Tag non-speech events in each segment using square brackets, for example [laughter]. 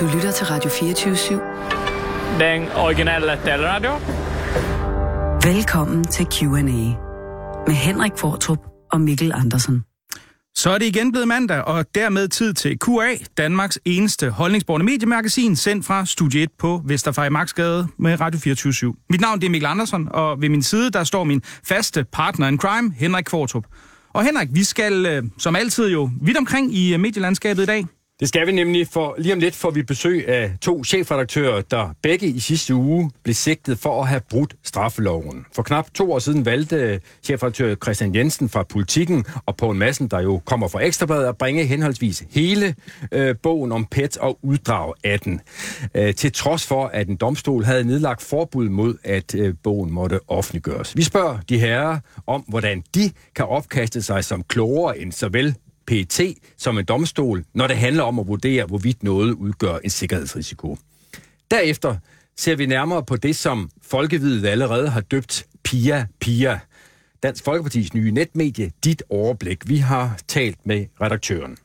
Du lytter til Radio 24-7. Den originale taleradio. Velkommen til Q&A med Henrik Fortrup og Mikkel Andersen. Så er det igen blevet mandag, og dermed tid til QA, Danmarks eneste holdningsborgende mediemagasin, sendt fra Studie 1 på Vesterfej Magtsgade med Radio 24 Mit navn det er Mikkel Andersen, og ved min side der står min faste partner in crime, Henrik Kvartrup. Og Henrik, vi skal øh, som altid jo vidt omkring i øh, medielandskabet i dag. Det skal vi nemlig, for lige om lidt får vi besøg af to chefredaktører, der begge i sidste uge blev sigtet for at have brudt straffeloven. For knap to år siden valgte chefredaktør Christian Jensen fra Politiken og Poul Madsen, der jo kommer fra Ekstrabladet, at bringe henholdsvis hele øh, bogen om PET og uddrag af den. Øh, til trods for, at en domstol havde nedlagt forbud mod, at øh, bogen måtte offentliggøres. Vi spørger de herrer om, hvordan de kan opkaste sig som klogere end såvel PET som en domstol, når det handler om at vurdere, hvorvidt noget udgør en sikkerhedsrisiko. Derefter ser vi nærmere på det, som Folkevidet allerede har døbt Pia Pia. Dansk Folkepartis nye netmedie, dit overblik. Vi har talt med redaktøren.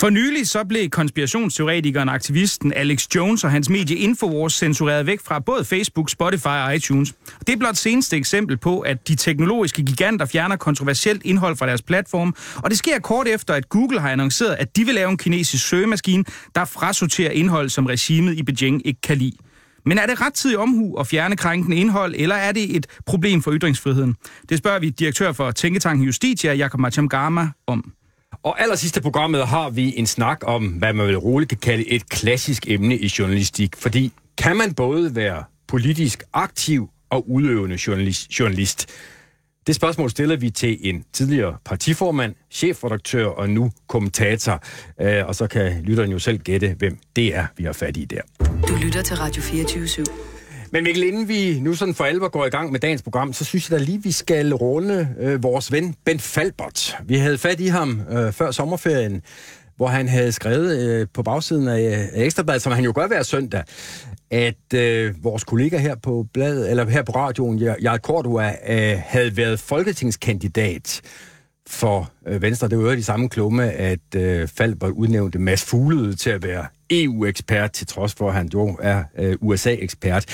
For nylig så blev konspirationsteoretikeren og aktivisten Alex Jones og hans medie Infowars censureret væk fra både Facebook, Spotify og iTunes. Det er blot seneste eksempel på, at de teknologiske giganter fjerner kontroversielt indhold fra deres platform, og det sker kort efter, at Google har annonceret, at de vil lave en kinesisk søgemaskine, der frasorterer indhold, som regimet i Beijing ikke kan lide. Men er det rettidig omhu at fjerne krænkende indhold, eller er det et problem for ytringsfriheden? Det spørger vi direktør for Tænketanken Justitia, Jakob Machamgama, om. Og allersidste programmet har vi en snak om, hvad man vel roligt kan kalde et klassisk emne i journalistik. Fordi kan man både være politisk aktiv og udøvende journalist? journalist? Det spørgsmål stiller vi til en tidligere partiformand, chefredaktør og nu kommentator. Øh, og så kan lytteren jo selv gætte, hvem det er, vi har fat i der. Du lytter til Radio 24 /7. Men Mikkel, inden vi nu sådan for alvor går i gang med dagens program, så synes jeg da lige, vi skal runde øh, vores ven Ben Falbert. Vi havde fat i ham øh, før sommerferien, hvor han havde skrevet øh, på bagsiden af, af Ekstrabladet, som han jo gør hver søndag, at øh, vores kollega her på bladet, eller her på radioen, Jarl Kortua, øh, havde været folketingskandidat for øh, Venstre. Det var jo de samme klumme, at øh, Falbert udnævnte Mads Fuglede til at være EU-ekspert, til trods for, at han jo er øh, USA-ekspert.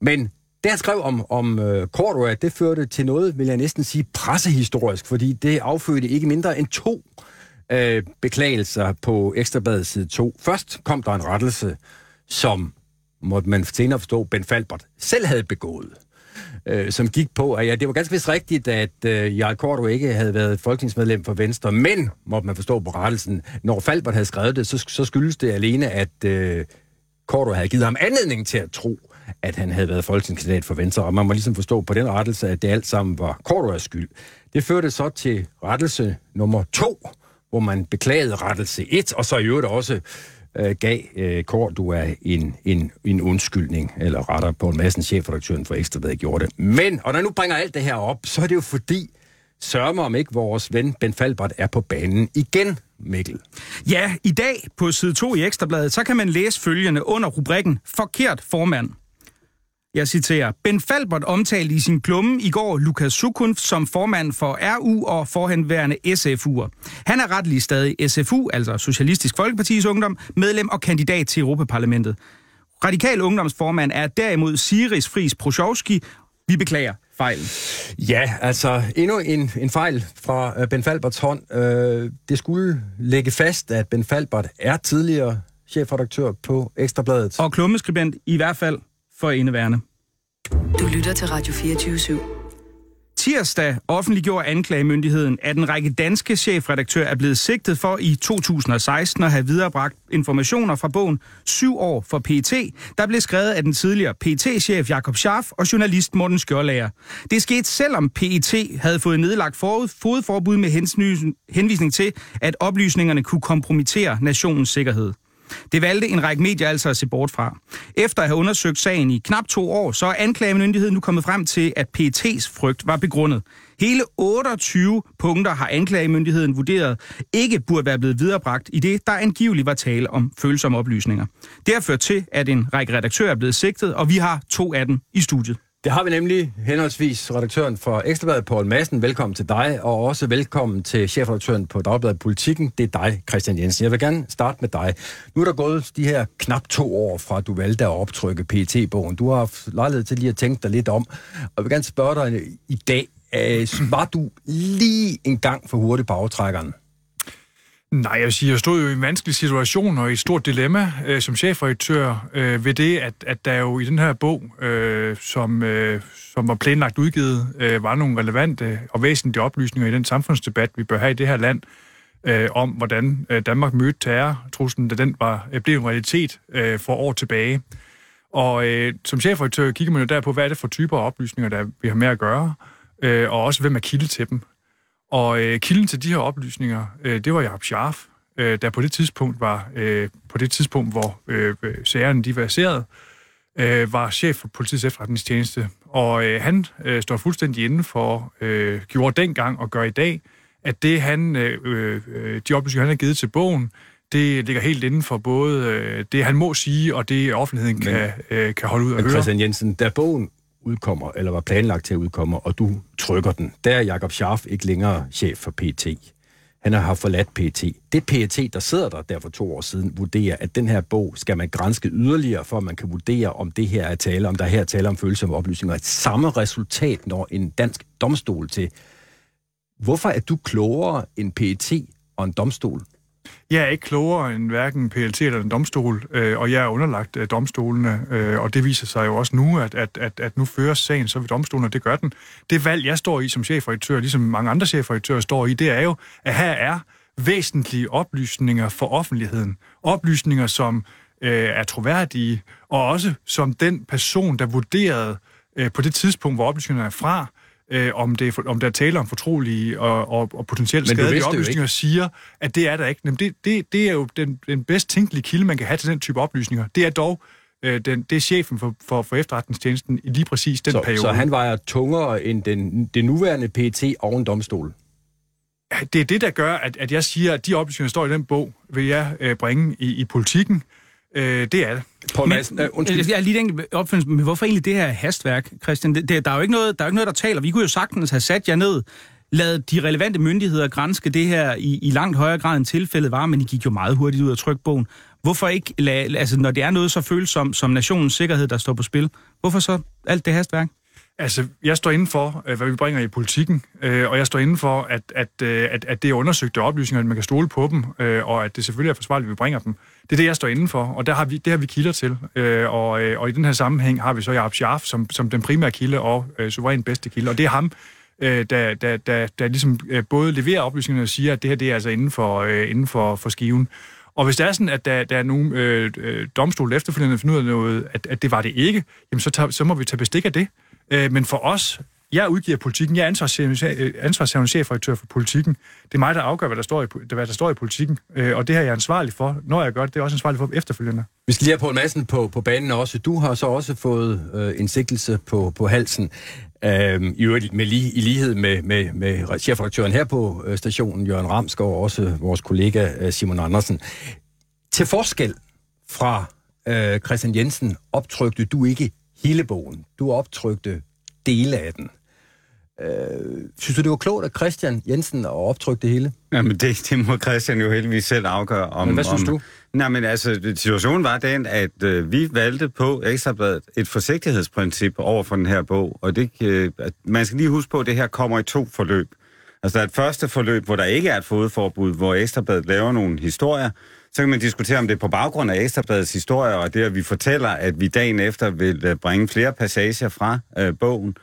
Men det, han skrev om, om uh, Cordua, det førte til noget, vil jeg næsten sige, pressehistorisk, fordi det affødte ikke mindre end to uh, beklagelser på Ekstrabladet side 2. Først kom der en rettelse, som måtte man senere forstå, Ben Falbert selv havde begået øh, som gik på, at ja, det var ganske vist rigtigt, at øh, Jarl Korto ikke havde været folketingsmedlem for Venstre, men, måtte man forstå på rettelsen, når Falbert havde skrevet det, så, så skyldes det alene, at øh, Korto havde givet ham anledning til at tro, at han havde været folketingskandidat for Venstre, og man må ligesom forstå på den rettelse, at det alt sammen var Kortoas skyld. Det førte så til rettelse nummer to, hvor man beklagede rettelse 1, og så i øvrigt også øh, gav øh, Kortua en, en, en undskyldning, eller retter på en masse chefredaktøren for Ekstrabladet gjorde det. Men, og når nu bringer alt det her op, så er det jo fordi, sørger mig om ikke vores ven Ben Falbert er på banen igen, Mikkel. Ja, i dag på side 2 i Ekstrabladet, så kan man læse følgende under rubrikken Forkert formand. Jeg citerer. Ben Falbert omtalte i sin klumme i går Lukas Sukun som formand for RU og forhenværende SFU'er. Han er retlig stadig SFU, altså Socialistisk Folkepartis Ungdom, medlem og kandidat til Europaparlamentet. Radikal Ungdomsformand er derimod Siris Fris Prosjovski. Vi beklager fejlen. Ja, altså endnu en, en fejl fra uh, Ben Falberts hånd. Uh, det skulle lægge fast, at Ben Falbert er tidligere chefredaktør på Ekstrabladet. Og klummeskribent i hvert fald for indeværende. Du lytter til Radio 24 /7. Tirsdag offentliggjorde anklagemyndigheden, at en række danske chefredaktører er blevet sigtet for i 2016 at have viderebragt informationer fra bogen 7 år for PT, der blev skrevet af den tidligere PT-chef Jakob Scharf og journalist Morten Skjørlager. Det skete selvom PET havde fået nedlagt fodforbud med henvisning til, at oplysningerne kunne kompromittere nationens sikkerhed. Det valgte en række medier altså at se bort fra. Efter at have undersøgt sagen i knap to år, så er anklagemyndigheden nu kommet frem til, at PET's frygt var begrundet. Hele 28 punkter har anklagemyndigheden vurderet ikke burde være blevet viderebragt i det, der angiveligt var tale om følsomme oplysninger. Det har ført til, at en række redaktører er blevet sigtet, og vi har to af dem i studiet. Det har vi nemlig henholdsvis redaktøren for Ekstrabladet, Poul Madsen. Velkommen til dig, og også velkommen til chefredaktøren på Dagbladet Politikken. Det er dig, Christian Jensen. Jeg vil gerne starte med dig. Nu er der gået de her knap to år fra, du valgte at optrykke pt bogen Du har haft lejlighed til lige at tænke dig lidt om. Og jeg vil gerne spørge dig øh, i dag. Øh, var du lige en gang for hurtigt på aftrækkeren? Nej, jeg vil sige, jeg stod jo i en vanskelig situation og i et stort dilemma øh, som chefredaktør øh, ved det, at, at der jo i den her bog, øh, som, øh, som var planlagt udgivet, øh, var nogle relevante og væsentlige oplysninger i den samfundsdebat, vi bør have i det her land, øh, om hvordan øh, Danmark mødte terrortruslen, da den var, øh, blev en realitet øh, for år tilbage. Og øh, som chefredaktør kigger man jo der på, hvad er det for typer af oplysninger, der vi har med at gøre, øh, og også hvem er kilde til dem. Og øh, kilden til de her oplysninger, øh, det var Jacob Scharf, øh, der på det tidspunkt var, øh, på det tidspunkt, hvor øh, sagerne de verserede, øh, var chef for politiets efterretningstjeneste. Og øh, han øh, står fuldstændig inden for, øh, gjorde dengang og gør i dag, at det han, øh, øh, de oplysninger, han har givet til bogen, det ligger helt inden for både øh, det, han må sige, og det offentligheden men, kan, øh, kan holde ud og høre. Christian Jensen, da bogen udkommer, eller var planlagt til at udkomme, og du trykker den, der er Jakob Scharf ikke længere chef for PT. Han har forladt PT. Det PT, der sidder der der for to år siden, vurderer, at den her bog skal man grænske yderligere, for at man kan vurdere, om det her er tale, om der her er tale om følsomme oplysninger. Et samme resultat når en dansk domstol til. Hvorfor er du klogere end PT og en domstol? Jeg er ikke klogere end hverken PLT eller en domstol, øh, og jeg er underlagt øh, domstolene, øh, og det viser sig jo også nu, at, at, at, at nu fører sagen så ved domstolen, og det gør den. Det valg, jeg står i som chefredaktør, ligesom mange andre chefredaktører står i, det er jo, at her er væsentlige oplysninger for offentligheden. Oplysninger, som øh, er troværdige, og også som den person, der vurderede øh, på det tidspunkt, hvor oplysningerne er fra, øh, om, det, om der er tale om fortrolige og, og, og potentielt skadelige oplysninger, siger, at det er der ikke. Men det, det, det er jo den, den bedst tænkelige kilde, man kan have til den type oplysninger. Det er dog øh, den, det er chefen for, for, for efterretningstjenesten i lige præcis den så, periode. Så han vejer tungere end den, det nuværende PT og en domstol? Det er det, der gør, at, at jeg siger, at de oplysninger, der står i den bog, vil jeg øh, bringe i, i politikken. Øh, det er det. Paul Madsen, øh, undskyld. Jeg er lige tænkt opfølgende, men hvorfor egentlig det her hastværk, Christian? Det, det, der er jo ikke noget, der, er ikke noget, der taler. Vi kunne jo sagtens have sat jer ned, lavet de relevante myndigheder grænske det her i, i langt højere grad end tilfældet var, men I gik jo meget hurtigt ud af trykbogen. Hvorfor ikke, lade, altså når det er noget så følsomt som nationens sikkerhed, der står på spil, hvorfor så alt det hastværk? Altså, jeg står inden for, øh, hvad vi bringer i politikken, øh, og jeg står inden for, at, at, at, at det er undersøgte oplysninger, at man kan stole på dem, og at det selvfølgelig er forsvarligt, at vi bringer dem. Det er det, jeg står indenfor, og der har vi, det har vi kilder til. Øh, og, øh, og i den her sammenhæng har vi så Jacob Scharf som, som den primære kilde og øh, suveræn bedste kilde, og det er ham, øh, der, der, der, der ligesom både leverer oplysningerne og siger, at det her det er altså inden for, øh, inden for, for skiven. Og hvis det er sådan, at der, der er nogle øh, domstole efterfølgende, finder ud af noget, at, at det var det ikke, jamen så, tager, så må vi tage bestik af det. Øh, men for os, jeg udgiver politikken, jeg er øh, ansvarshavende chefredaktør for politikken. Det er mig, der afgør, hvad der står i, hvad der står i politikken, øh, og det her er jeg ansvarlig for. Når jeg gør det, det er også ansvarlig for efterfølgende. Vi skal lige have på en masse på, på banen også. Du har så også fået øh, en sigtelse på, på halsen. Øh, i, øvrigt, med lige, I lighed med, med, med chefredaktøren her på øh, stationen, Jørgen Ramsgaard, og også vores kollega øh, Simon Andersen. Til forskel fra øh, Christian Jensen optrykte du ikke hele bogen. Du optrykte dele af den. Øh, synes du, det var klogt af Christian Jensen at optrykke det hele? Jamen, det, det må Christian jo heldigvis selv afgøre. Om, men hvad synes om, du? Nej, men altså, situationen var den, at øh, vi valgte på Ekstrabladet et forsigtighedsprincip over for den her bog, og det, øh, man skal lige huske på, at det her kommer i to forløb. Altså, der er et første forløb, hvor der ikke er et fodforbud, hvor Ekstrabladet laver nogle historier, så kan man diskutere, om det er på baggrund af Ekstrabladets historie, og det, at vi fortæller, at vi dagen efter vil øh, bringe flere passager fra øh, bogen, øh,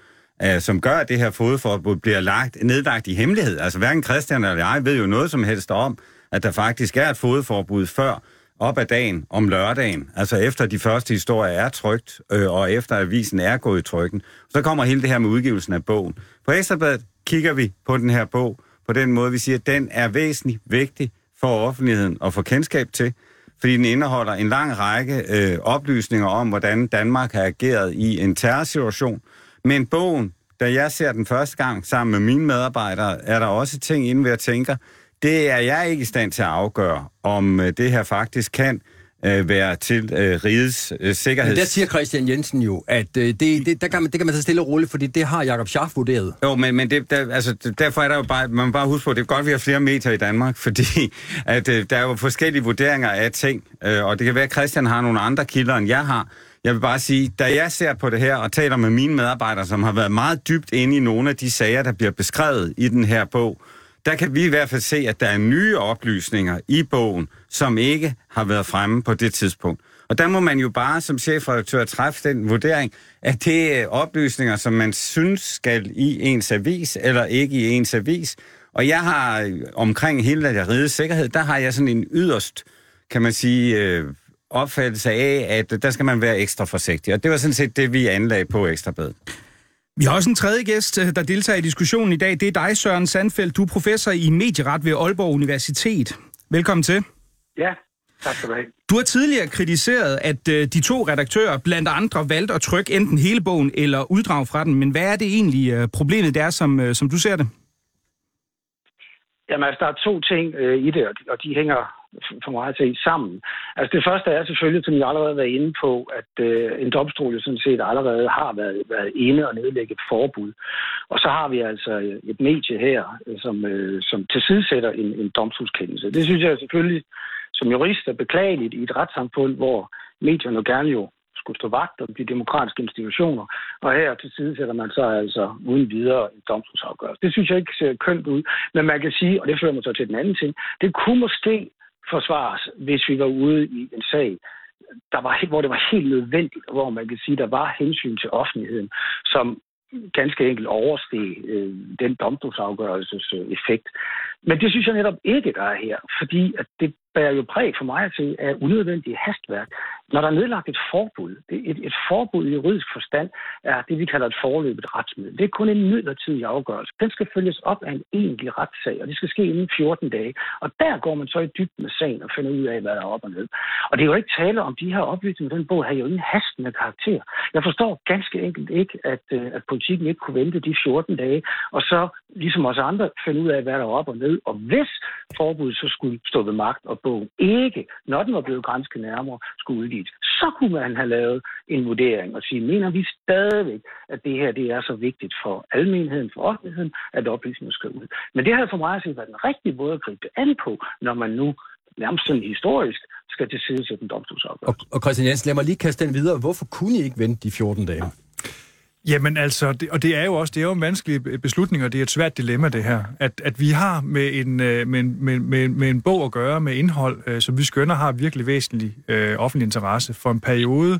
Øh, som gør, at det her fodforbud bliver lagt, nedlagt i hemmelighed. Altså hverken Christian eller jeg ved jo noget som helst om, at der faktisk er et fodforbud før op ad dagen om lørdagen, altså efter de første historier er trygt, øh, og efter avisen er gået i trykken. Så kommer hele det her med udgivelsen af bogen. På Ekstrabladet kigger vi på den her bog på den måde, vi siger, at den er væsentlig vigtig for offentligheden at få kendskab til, fordi den indeholder en lang række øh, oplysninger om, hvordan Danmark har ageret i en terrorsituation. Men bogen, da jeg ser den første gang sammen med mine medarbejdere, er der også ting inde ved at tænke, det er jeg ikke i stand til at afgøre, om øh, det her faktisk kan øh, være til øh, rigets øh, sikkerhed. Men der siger Christian Jensen jo, at øh, det, det, der kan man, det kan man så stille og roligt, fordi det har Jakob Schaff vurderet. Jo, men, men det, der, altså, derfor er der jo bare, man må bare huske på, at det er godt, at vi har flere medier i Danmark, [laughs] fordi at, øh, der er jo forskellige vurderinger af ting, øh, og det kan være, at Christian har nogle andre kilder, end jeg har. Jeg vil bare sige, da jeg ser på det her og taler med mine medarbejdere, som har været meget dybt inde i nogle af de sager, der bliver beskrevet i den her bog, der kan vi i hvert fald se, at der er nye oplysninger i bogen, som ikke har været fremme på det tidspunkt. Og der må man jo bare som chefredaktør træffe den vurdering, at det er oplysninger, som man synes skal i ens avis, eller ikke i ens avis. Og jeg har øh, omkring hele der rigets sikkerhed, der har jeg sådan en yderst, kan man sige, øh, opfattelse af, at der skal man være ekstra forsigtig. Og det var sådan set det, vi anlagde på Ekstrabladet. Vi har også en tredje gæst, øh, der deltager i diskussionen i dag. Det er dig, Søren Sandfeldt. Du er professor i medieret ved Aalborg Universitet. Velkommen til. Ja, tak skal du have. Du har tidligere kritiseret, at øh, de to redaktører blandt andre valgte at trykke enten hele bogen eller uddrag fra den. Men hvad er det egentlig øh, problemet der, som, som du ser det? Jamen altså, der er to ting øh, i det, og de, og de hænger for mig at se sammen. Altså det første er selvfølgelig, som jeg allerede har været inde på, at øh, en domstol jo sådan set allerede har været, været inde og nedlægge et forbud. Og så har vi altså et medie her, øh, som, øh, som tilsidesætter en, en domstolskendelse. Det synes jeg selvfølgelig som jurist er beklageligt i et retssamfund, hvor medierne gerne jo skulle stå vagt om de demokratiske institutioner, og her til side sætter man så altså uden videre en domstolsafgørelse. Det synes jeg ikke ser kønt ud, men man kan sige, og det fører mig så til den anden ting, det kunne måske forsvares, hvis vi var ude i en sag, der var, hvor det var helt nødvendigt, og hvor man kan sige, der var hensyn til offentligheden, som ganske enkelt oversteg øh, den domstolsafgørelses øh, effekt. Men det synes jeg netop ikke, der er her, fordi at det bærer jo præg for mig til af unødvendigt hastværk. Når der er nedlagt et forbud, det, et, et forbud i juridisk forstand er det, vi kalder et forløbet retsmiddel. Det er kun en midlertidig afgørelse. Den skal følges op af en egentlig retssag, og det skal ske inden 14 dage. Og der går man så i dybden med sagen og finder ud af, hvad der er op og ned. Og det er jo ikke tale om de her oplysninger. Den bog har jo ingen hastende karakter. Jeg forstår ganske enkelt ikke, at, øh, at politikken ikke kunne vente de 14 dage, og så ligesom os andre finde ud af, hvad der er op og ned. Og hvis forbuddet så skulle stå ved magt og bogen ikke, når den var blevet grænsket nærmere, skulle udgives. Så kunne man have lavet en vurdering og sige, mener vi stadigvæk, at det her det er så vigtigt for almenheden, for offentligheden, at oplysninger skal ud. Men det har for mig at se været den rigtige måde at gribe det an på, når man nu nærmest sådan historisk skal til side til den domstolsafgørelse. Og, og Christian Jensen, lad mig lige kaste den videre. Hvorfor kunne I ikke vente de 14 dage? Jamen altså, det, og det er jo også det er jo en vanskelig beslutning, og det er et svært dilemma, det her. At, at vi har med en, øh, med, med, med, med en bog at gøre, med indhold, øh, som vi skønner har virkelig væsentlig øh, offentlig interesse for en periode, øh,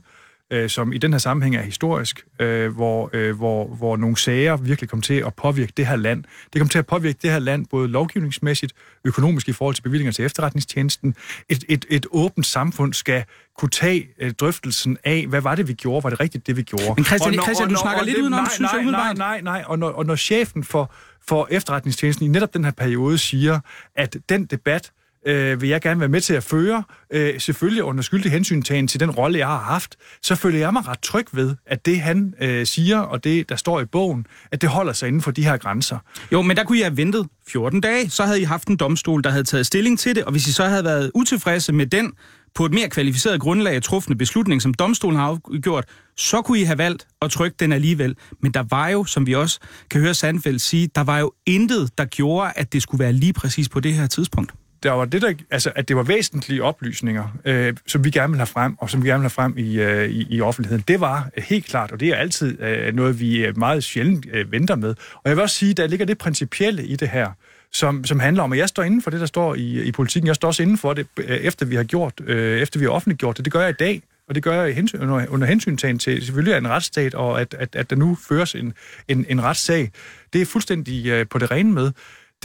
som i den her sammenhæng er historisk, øh, hvor, øh, hvor, hvor nogle sager virkelig kom til at påvirke det her land. Det kom til at påvirke det her land både lovgivningsmæssigt, økonomisk i forhold til bevillinger til efterretningstjenesten. Et, et, et åbent samfund skal kunne tage øh, drøftelsen af, hvad var det, vi gjorde? Var det rigtigt, det vi gjorde? Men Christian, når, Christian du snakker lidt udenom, nej, synes nej, jeg nej, nej, nej, og når, og når chefen for, for efterretningstjenesten i netop den her periode siger, at den debat, øh, vil jeg gerne være med til at føre, øh, selvfølgelig under skyldig hensyntagen til den rolle, jeg har haft, så føler jeg mig ret tryg ved, at det han øh, siger, og det der står i bogen, at det holder sig inden for de her grænser. Jo, men der kunne I have ventet 14 dage, så havde I haft en domstol, der havde taget stilling til det, og hvis I så havde været utilfredse med den på et mere kvalificeret grundlag truffende trufne beslutning, som domstolen har afgjort, så kunne I have valgt at trykke den alligevel. Men der var jo, som vi også kan høre Sandfeldt sige, der var jo intet, der gjorde, at det skulle være lige præcis på det her tidspunkt der var det der, altså, at det var væsentlige oplysninger, øh, som vi gerne vil have frem, og som vi gerne vil have frem i, øh, i, i offentligheden. Det var øh, helt klart, og det er altid øh, noget, vi øh, meget sjældent øh, venter med. Og jeg vil også sige, der ligger det principielle i det her, som, som handler om, at jeg står inden for det, der står i, i politikken. Jeg står også inden for det, øh, efter vi har gjort, øh, efter vi har offentliggjort det. Det gør jeg i dag, og det gør jeg hensyn, under, under hensyntagen til selvfølgelig en retsstat, og at, at, at der nu føres en, en, en retssag. Det er fuldstændig øh, på det rene med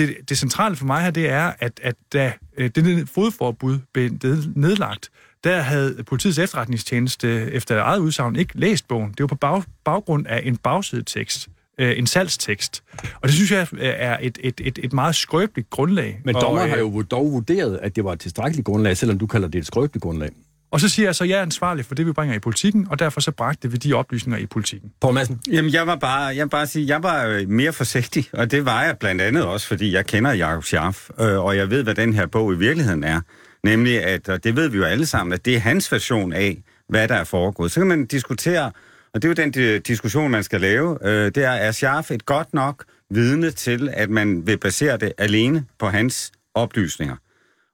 det, det centrale for mig her, det er, at, at da øh, det fodforbud blev nedlagt, der havde politiets efterretningstjeneste efter eget udsagn ikke læst bogen. Det var på bag, baggrund af en bagsidetekst, øh, en salgstekst. Og det synes jeg er et, et, et, et meget skrøbeligt grundlag. Men dommer har jo dog vurderet, at det var et tilstrækkeligt grundlag, selvom du kalder det et skrøbeligt grundlag. Og så siger jeg så, at jeg er ansvarlig for det, vi bringer i politikken, og derfor så bragte vi de oplysninger i politikken. Poul Madsen? Jamen, jeg var bare, jeg vil bare sige, jeg var øh, mere forsigtig, og det var jeg blandt andet også, fordi jeg kender Jacob Schaff, øh, og jeg ved, hvad den her bog i virkeligheden er. Nemlig, at, og det ved vi jo alle sammen, at det er hans version af, hvad der er foregået. Så kan man diskutere, og det er jo den di- diskussion, man skal lave, øh, det er, er Scharf et godt nok vidne til, at man vil basere det alene på hans oplysninger?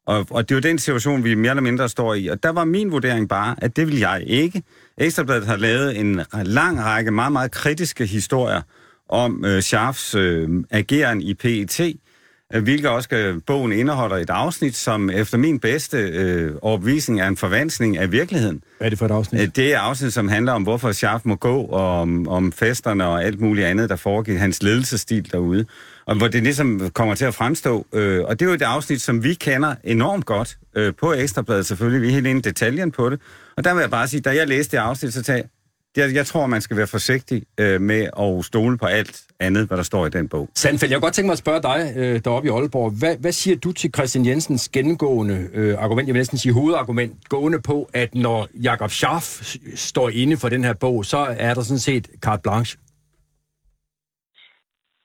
Og, og det er jo den situation, vi mere eller mindre står i. Og der var min vurdering bare, at det vil jeg ikke. Ekstrabladet har lavet en lang række meget, meget kritiske historier om øh, Scharfs øh, ageren i PET, øh, hvilket også øh, bogen indeholder et afsnit, som efter min bedste øh, overbevisning er en forvansning af virkeligheden. Hvad er det for et afsnit? Øh, Det er afsnit, som handler om, hvorfor Scharf må gå, og om, om festerne og alt muligt andet, der foregik, hans ledelsesstil derude. Og hvor det ligesom kommer til at fremstå. Øh, og det er jo et afsnit, som vi kender enormt godt øh, på Ekstrabladet selvfølgelig. Vi er helt inde i detaljen på det. Og der vil jeg bare sige, da jeg læste det afsnit, så tag, jeg, jeg tror, man skal være forsigtig øh, med at stole på alt andet, hvad der står i den bog. Sandfeldt, jeg kunne godt tænke mig at spørge dig øh, deroppe i Aalborg. Hvad, hvad siger du til Christian Jensens gennemgående øh, argument, jeg vil næsten sige hovedargument, gående på, at når Jakob Schaff står inde for den her bog, så er der sådan set carte blanche?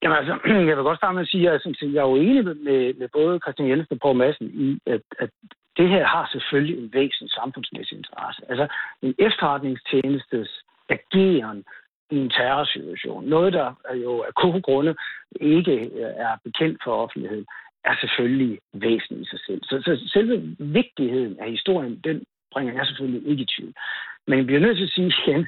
Jamen altså, [clears throat] jeg vil godt starte med at sige, at jeg, synes, jeg er jo enig med, med, både Christian Jensen og Poul Madsen i, at, at det her har selvfølgelig en væsentlig samfundsmæssig interesse. Altså en efterretningstjenestes ageren i en terrorsituation, noget der jo af gode grunde ikke øh, er bekendt for offentligheden, er selvfølgelig væsentligt i sig selv. Så, så selve vigtigheden af historien, den bringer jeg selvfølgelig ikke i tvivl. Men vi bliver nødt til at sige igen,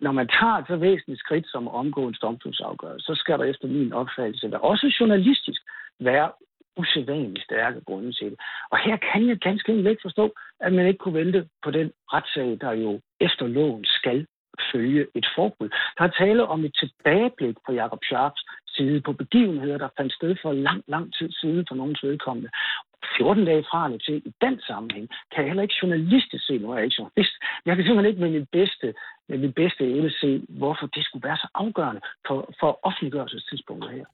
når man tager så væsentligt skridt som at omgå en domstolsafgørelse, så skal der efter min opfattelse være også journalistisk være usædvanligt stærke grunde til det. Og her kan jeg ganske enkelt ikke forstå, at man ikke kunne vente på den retssag, der jo efter loven skal følge et forbud. Der er tale om et tilbageblik på Jakob Sharps side på begivenheder, der fandt sted for lang, lang tid siden for nogens vedkommende. 14 dage fra eller til i den sammenhæng, kan jeg heller ikke journalistisk se, nu er jeg ikke journalist, jeg kan simpelthen ikke med min bedste, med min bedste evne se, hvorfor det skulle være så afgørende for, for offentliggørelsestidspunktet her.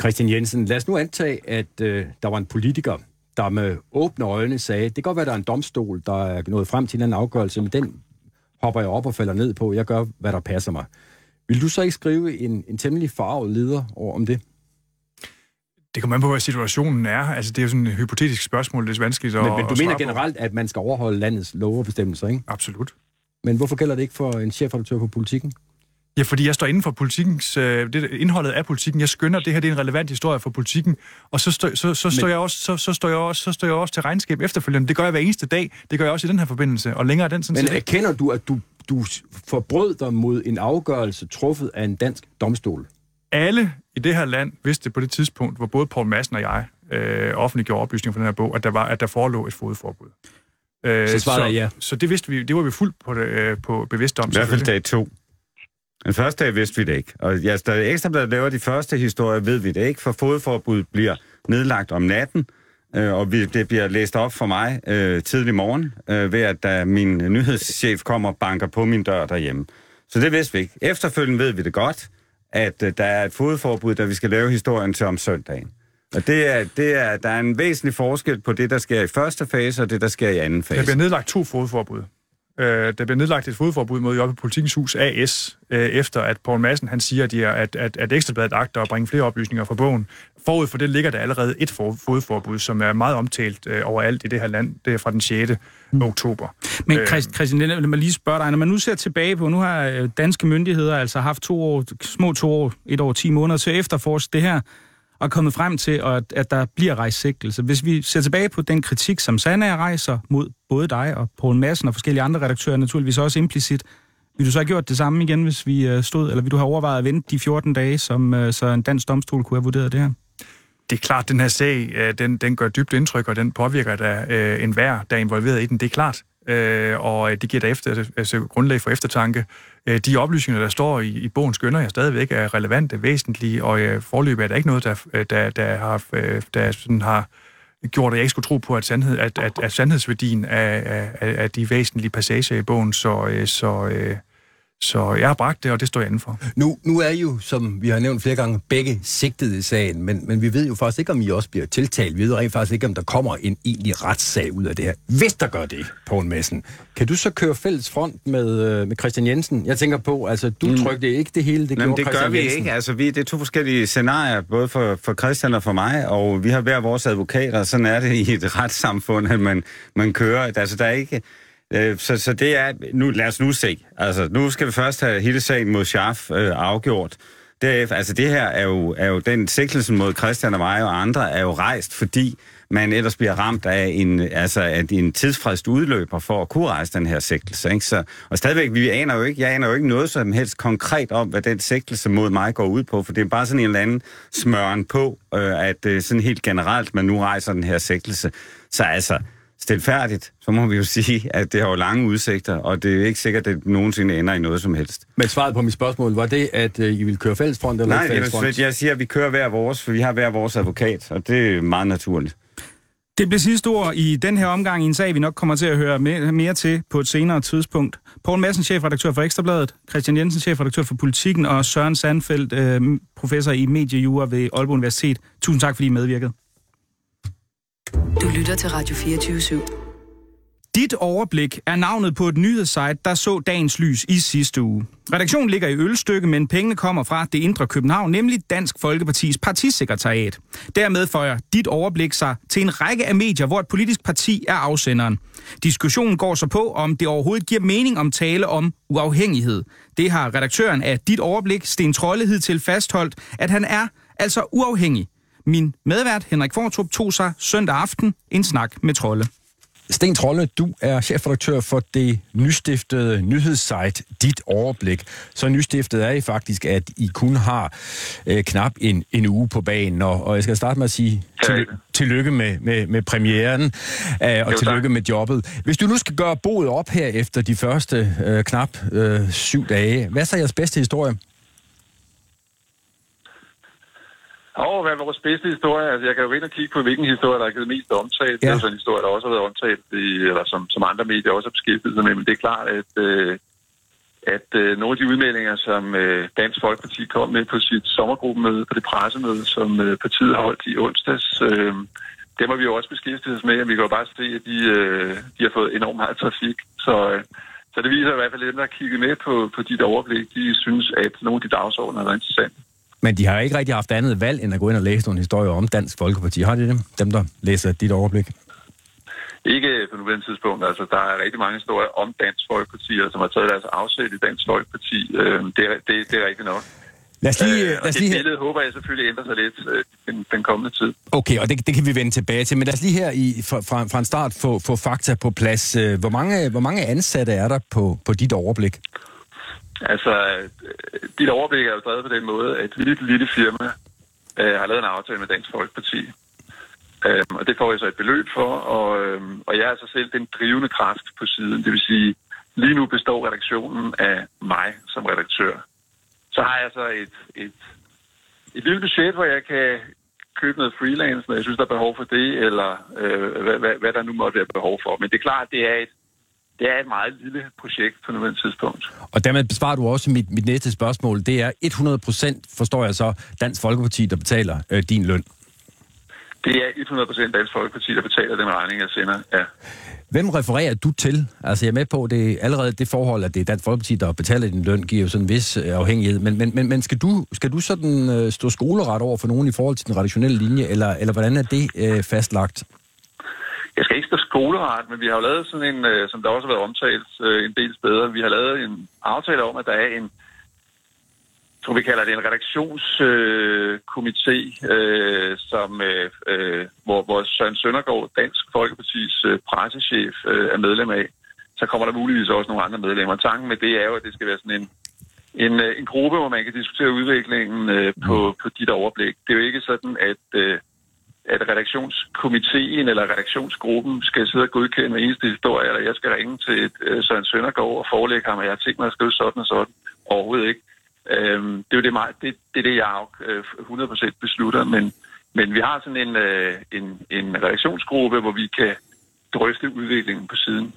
Christian Jensen, lad os nu antage, at øh, der var en politiker, der med åbne øjne sagde, det kan godt være, der er en domstol, der er nået frem til en afgørelse, men den hopper jeg op og falder ned på. Jeg gør, hvad der passer mig. Vil du så ikke skrive en, en temmelig farvet leder over om det? Det kommer an på, hvad situationen er. Altså, det er jo sådan et hypotetisk spørgsmål, det er vanskeligt at Men, men du mener på. generelt, at man skal overholde landets og bestemmelser, ikke? Absolut. Men hvorfor gælder det ikke for en chefredaktør på politikken? Ja, fordi jeg står inden for politikens, øh, det, indholdet af politikken. Jeg skønner, at det her det er en relevant historie for politikken, og så, stå, så, så, står Men- jeg også, så, så, står jeg også, så står jeg også til regnskab efterfølgende. Det gør jeg hver eneste dag. Det gør jeg også i den her forbindelse, og længere er den sådan Men set. erkender du, at du, du forbrød dig mod en afgørelse truffet af en dansk domstol? Alle i det her land vidste på det tidspunkt, hvor både Paul Madsen og jeg øh, offentliggjorde oplysninger for den her bog, at der, var, at der forelå et fodforbud. Øh, Så svaret er ja. Så det vidste vi, det var vi fuldt på, det, øh, på bevidst om. I hvert fald dag to. Den første dag vidste vi det ikke. Og ja, da Ekstrabladet laver de første historier, ved vi det ikke, for fodforbud bliver nedlagt om natten, øh, og vi, det bliver læst op for mig øh, tidlig morgen, øh, ved at da min nyhedschef kommer og banker på min dør derhjemme. Så det vidste vi ikke. Efterfølgende ved vi det godt, at øh, der er et fodforbud, da vi skal lave historien til om søndagen. Og det er, det er, der er en væsentlig forskel på det, der sker i første fase, og det, der sker i anden Der fase. bliver nedlagt to fodforbud. Øh, der bliver nedlagt et fodforbud mod Joppe Politikens Hus AS, øh, efter at Poul Madsen han siger, at, de er, at, at, at Ekstrabladet agter at bringe flere oplysninger fra bogen. Forud for det ligger der allerede et for, fodforbud, som er meget omtalt øh, overalt i det her land. Det er fra den 6. Mm. oktober. Men Øh. Christ- Christian, lad mig lige spørge dig, når man nu ser tilbage på, nu har danske myndigheder altså haft to år, små to år, et år, ti måneder til at efterforske det her, og kommet frem til, at, at der bliver rejst sigtelse. Hvis vi ser tilbage på den kritik, som Sanna rejser mod både dig og Poul Madsen og forskellige andre redaktører, naturligvis også implicit, vil du så have gjort det samme igen, hvis vi øh, stod, eller vil du have overvejet at vente de 14 dage, som øh, så en dansk domstol kunne have vurderet det her? Det er klart, den her sag, øh, den, den gør dybt indtryk, og den påvirker da øh, enhver, der er involveret i den. Det er klart. Øh, og øh, det giver da efter, altså, grundlag for eftertanke. Øh, de oplysninger, der står i, i bogen, skønner jeg stadigvæk er relevante, væsentlige, og øh, forløbet er der ikke noget, der, øh, der, der, har, øh, der sådan har gjort, at jeg ikke skulle tro på, at, sandhed, at, at, at sandhedsværdien af, af, af de væsentlige passager i bogen, så, øh, så, øh, så jeg har bragt det, og det står jeg inden for. Nu, nu er I jo, som vi har nævnt flere gange, begge sigtede i sagen, men, men vi ved jo faktisk ikke, om I også bliver tiltalt. Vi ved rent faktisk ikke, om der kommer en egentlig retssag ud af det her. Hvis der gør det, Poul Madsen, kan du så køre fælles front med, øh, med Christian Jensen? Jeg tænker på, altså du mm. trykte ikke det hele, det Jamen, gjorde det Christian gør vi Jensen. ikke. Altså, vi, det er to forskellige scenarier, både for, for Christian og for mig, og vi har hver vores advokater. Sådan er det i et retssamfund, at man, man kører. Altså, der er ikke... Øh, så, så det er... Nu, lad os nu se. Altså, nu skal vi først have hele sagen mod Schaff øh, afgjort. Derefter, altså det her er jo, er jo den sigtelsen mod Christian og mig og andre er jo rejst, fordi man ellers bliver ramt af en, altså, at en tidsfrist udløber for at kunne rejse den her sigtelse. Ikke? Så, og stadigvæk, vi aner jo ikke, jeg aner jo ikke noget som helst konkret om, hvad den sigtelse mod mig går ud på, for det er bare sådan en eller anden smøren på, øh, at øh, sådan helt generelt, man nu rejser den her sigtelse. Så altså, stilfærdigt, så må vi jo [laughs] sige, at det har jo lange udsigter, og det er ikke sikkert, at det nogensinde ender i noget som helst. Men svaret på mit spørgsmål, var det, at øh, I ville køre fælles front eller Nej, ikke fælles jeg, siger, at vi kører hver vores, for vi har hver vores advokat, og det er meget naturligt. Det blev sidste ord i den her omgang i en sag, vi nok kommer til at høre mere, til på et senere tidspunkt. Poul Madsen, chefredaktør for Ekstrabladet, Christian Jensen, chefredaktør for Politikken, og Søren Sandfeldt, øh, professor i mediejura ved Aalborg Universitet. Tusind tak, fordi I medvirkede. Du lytter til Radio 24 /7. Dit overblik er navnet på et nyhedssite, der så dagens lys i sidste uge. Redaktionen ligger i Ølstykke, men pengene kommer fra det indre København, nemlig Dansk Folkepartis partisekretariat. Dermed føjer dit overblik sig til en række af medier, hvor et politisk parti er afsenderen. Diskussionen går så på, om det overhovedet giver mening om tale om uafhængighed. Det har redaktøren af dit overblik, Sten Trolle, til fastholdt, at han er altså uafhængig. Min medvært Henrik Fortrup tog sig søndag aften en snak med Trolle. Sten Trolle, du er chefredaktør for det nystiftede nyhedssite Dit Overblik. Så nystiftet er I faktisk, at I kun har øh, knap en, en uge på banen. Og, og jeg skal starte med at sige til, tillykke med, med, med premieren, øh, og Jo, tillykke tak. med jobbet. Hvis du nu skal gøre boet op her efter de første øh, knap øh, syv dage, hvad er så jeres bedste historie? Og hvad er vores bedste historie? Altså, jeg kan jo ind og kigge på, hvilken historie, der er givet mest omtalt. Ja. Det er sådan en historie, der også har været omtalt, i, eller som, som andre medier også har beskæftiget sig med. Men det er klart, at, øh, at øh, nogle af de udmeldinger, som øh, Dansk Folkeparti kom med på sit sommergruppemøde, på det pressemøde, som øh, partiet har holdt i onsdags, øh, dem har vi jo også beskæftiget os med, og vi kan jo bare se, at de, øh, de har fået enormt meget trafik. Så, øh, så det viser i hvert fald, at dem, der har kigget med på, på dit overblik, de synes, at nogle af de dagsordner er interessante. Men de har ikke rigtig haft andet valg, end at gå ind og læse nogle historier om Dansk Folkeparti. Har de dem? Dem, der læser dit overblik? Ikke på nuværende tidspunkt. Altså, der er rigtig mange historier om Dansk Folkeparti, som har taget deres afsæt i Dansk Folkeparti. Øh, det, er, det, det er rigtigt nok. Lad os lige... Øh, lad os det lige billede håber jeg selvfølgelig ændrer sig lidt øh, den, den kommende tid. Okay, og det, det kan vi vende tilbage til. Men lad os lige her i, fra, fra, fra en start få, få fakta på plads. Øh, Hvor mange, hvor mange ansatte er der på, på dit overblik? Altså, øh, dit overblik er jo drevet på den måde, at et lille, lille firma øh, har lavet en aftale med Dansk Folkeparti. Øhm, og det får jeg så et beløb for, og, øhm, og jeg er så selv den drivende kraft på siden. Det vil sige, lige nu består redaktionen af mig som redaktør. Så har jeg så et, et, et lille budget, hvor jeg kan købe noget freelance, når jeg synes, der er behov for det, eller øh, hvad, hvad, hvad der nu måtte være behov for. Men det er klart, det er et, det er et meget lille projekt på nuværende tidspunkt. Og dermed besvarer du også mit, mit næste spørgsmål. Det er 100 procent, forstår jeg så, Dansk Folkeparti, der betaler øh, din løn. Det er 100% Dansk Folkeparti, der betaler den regning, jeg sender. Ja. Hvem refererer du til? Altså jeg er med på, det er allerede det forhold, at det er Dansk Folkeparti, der betaler din løn, giver jo sådan en vis øh, afhængighed. Men, men, men, men skal, du, skal du sådan øh, stå skoleret over for nogen i forhold til den redaktionelle linje, eller, eller hvordan er det øh, fastlagt? Jeg skal ikke stå skoleret, men vi har jo lavet sådan en, øh, som der også har været omtalt øh, en del steder, vi har lavet en aftale om, at der er en, jeg tror vi kalder det en redaktionskomité, øh, som, øh, øh, hvor, hvor Søren Søndergaard, Dansk Folkepartis øh, pressechef, øh, er medlem af. Så kommer der muligvis også nogle andre medlemmer. Tanken med det er jo, at det skal være sådan en, en, øh, en gruppe, hvor man kan diskutere udviklingen øh, på, på dit overblik. Det er jo ikke sådan, at... Øh, at redaktionskomiteen eller redaktionsgruppen skal sidde og godkende hver eneste historie, eller jeg skal ringe til et, øh, Søren Søndergaard og forelægge ham, at jeg har tænkt mig at skrive sådan og sådan. Overhovedet ikke. Øhm, det er jo det, meget, det, det, er det jeg øh, 100% beslutter, men, men vi har sådan en, øh, en, en redaktionsgruppe, hvor vi kan drøfte udviklingen på siden.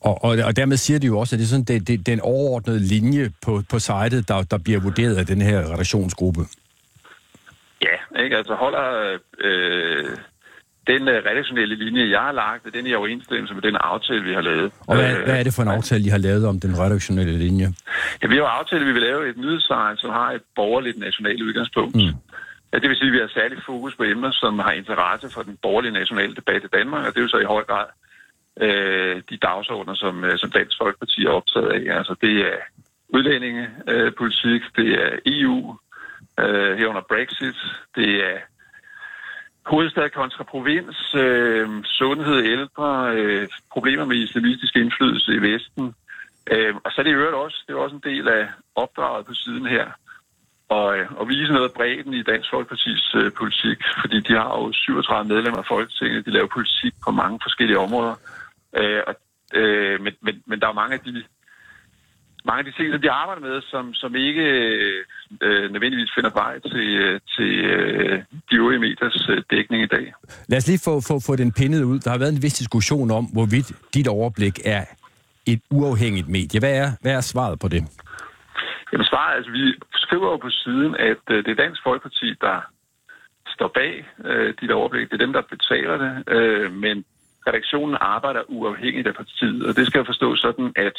Og, og, og dermed siger de jo også, at det er sådan det, det, den overordnede linje på, på sitet, der, der bliver vurderet af den her redaktionsgruppe. Ja, ikke? Altså holder øh, den øh, redaktionelle linje, jeg har lagt, den er i overensstemmelse med den aftale, vi har lavet. Og hvad, Øh, hvad er det for en aftale, I har lavet om den redaktionelle linje? Ja, vi har jo aftalt, at vi vil lave et nyhedssejl, som har et borgerligt nationalt udgangspunkt. Mm. Ja, det vil sige, at vi har særlig fokus på emner, som har interesse for den borgerlige nationale debat i Danmark, og det er jo så i høj grad øh, de dagsordner, som, øh, som Dansk Folkeparti er optaget af. Altså det er udlændingepolitik, det er EU, øh, herunder Brexit, det er hovedstad kontra provins, øh, sundhed, ældre, øh, problemer med islamistisk indflydelse i Vesten. Øh, og så er det i øvrigt også, det er også en del af opdraget på siden her, og, øh, og vise noget af bredden i Dansk Folkepartis øh, politik, fordi de har jo 37 medlemmer af Folketinget, de laver politik på mange forskellige områder. Øh, og, øh, men, men, men der er mange af de mange af de ting, som de arbejder med, som, som ikke øh, nødvendigvis finder vej til, øh, til øh, de øvrige mediers øh, dækning i dag. Lad os lige få, få, få den pindet ud. Der har været en vis diskussion om, hvorvidt dit overblik er et uafhængigt medie. Hvad er, hvad er svaret på det? Jamen svaret, altså vi skriver jo på siden, at øh, det er Dansk Folkeparti, der står bag øh, dit overblik. Det er dem, der betaler det, øh, men redaktionen arbejder uafhængigt af partiet, og det skal jo forstå sådan, at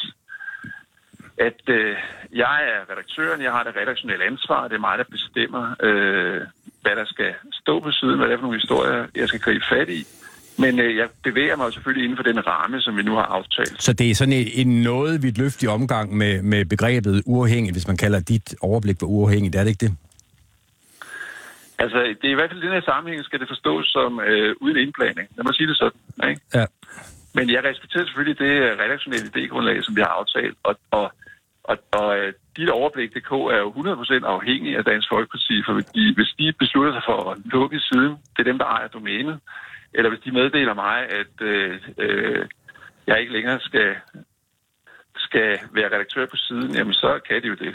at øh, jeg er redaktøren, jeg har det redaktionelle ansvar, det er mig, der bestemmer, øh, hvad der skal stå på siden, hvad det er for nogle historier, jeg skal gribe fat i. Men øh, jeg bevæger mig selvfølgelig inden for den ramme, som vi nu har aftalt. Så det er sådan en, en noget vidt løftig omgang med, med begrebet uafhængigt, hvis man kalder dit overblik for uafhængigt, er det ikke det? Altså, det er i hvert fald i den her sammenhæng, skal det forstås som øh, uden indblanding. Lad mig sige det sådan. Ikke? Ja. Men jeg respekterer selvfølgelig det øh, redaktionelle idégrundlag, som vi har aftalt, og, og, og, og øh, dit overblik.dk er jo 100% afhængig af Dansk Folkeparti, for de, hvis de beslutter sig for at lukke siden, det er dem, der ejer domænet, eller hvis de meddeler mig, at øh, øh, jeg ikke længere skal skal være redaktør på siden, jamen så kan de jo det.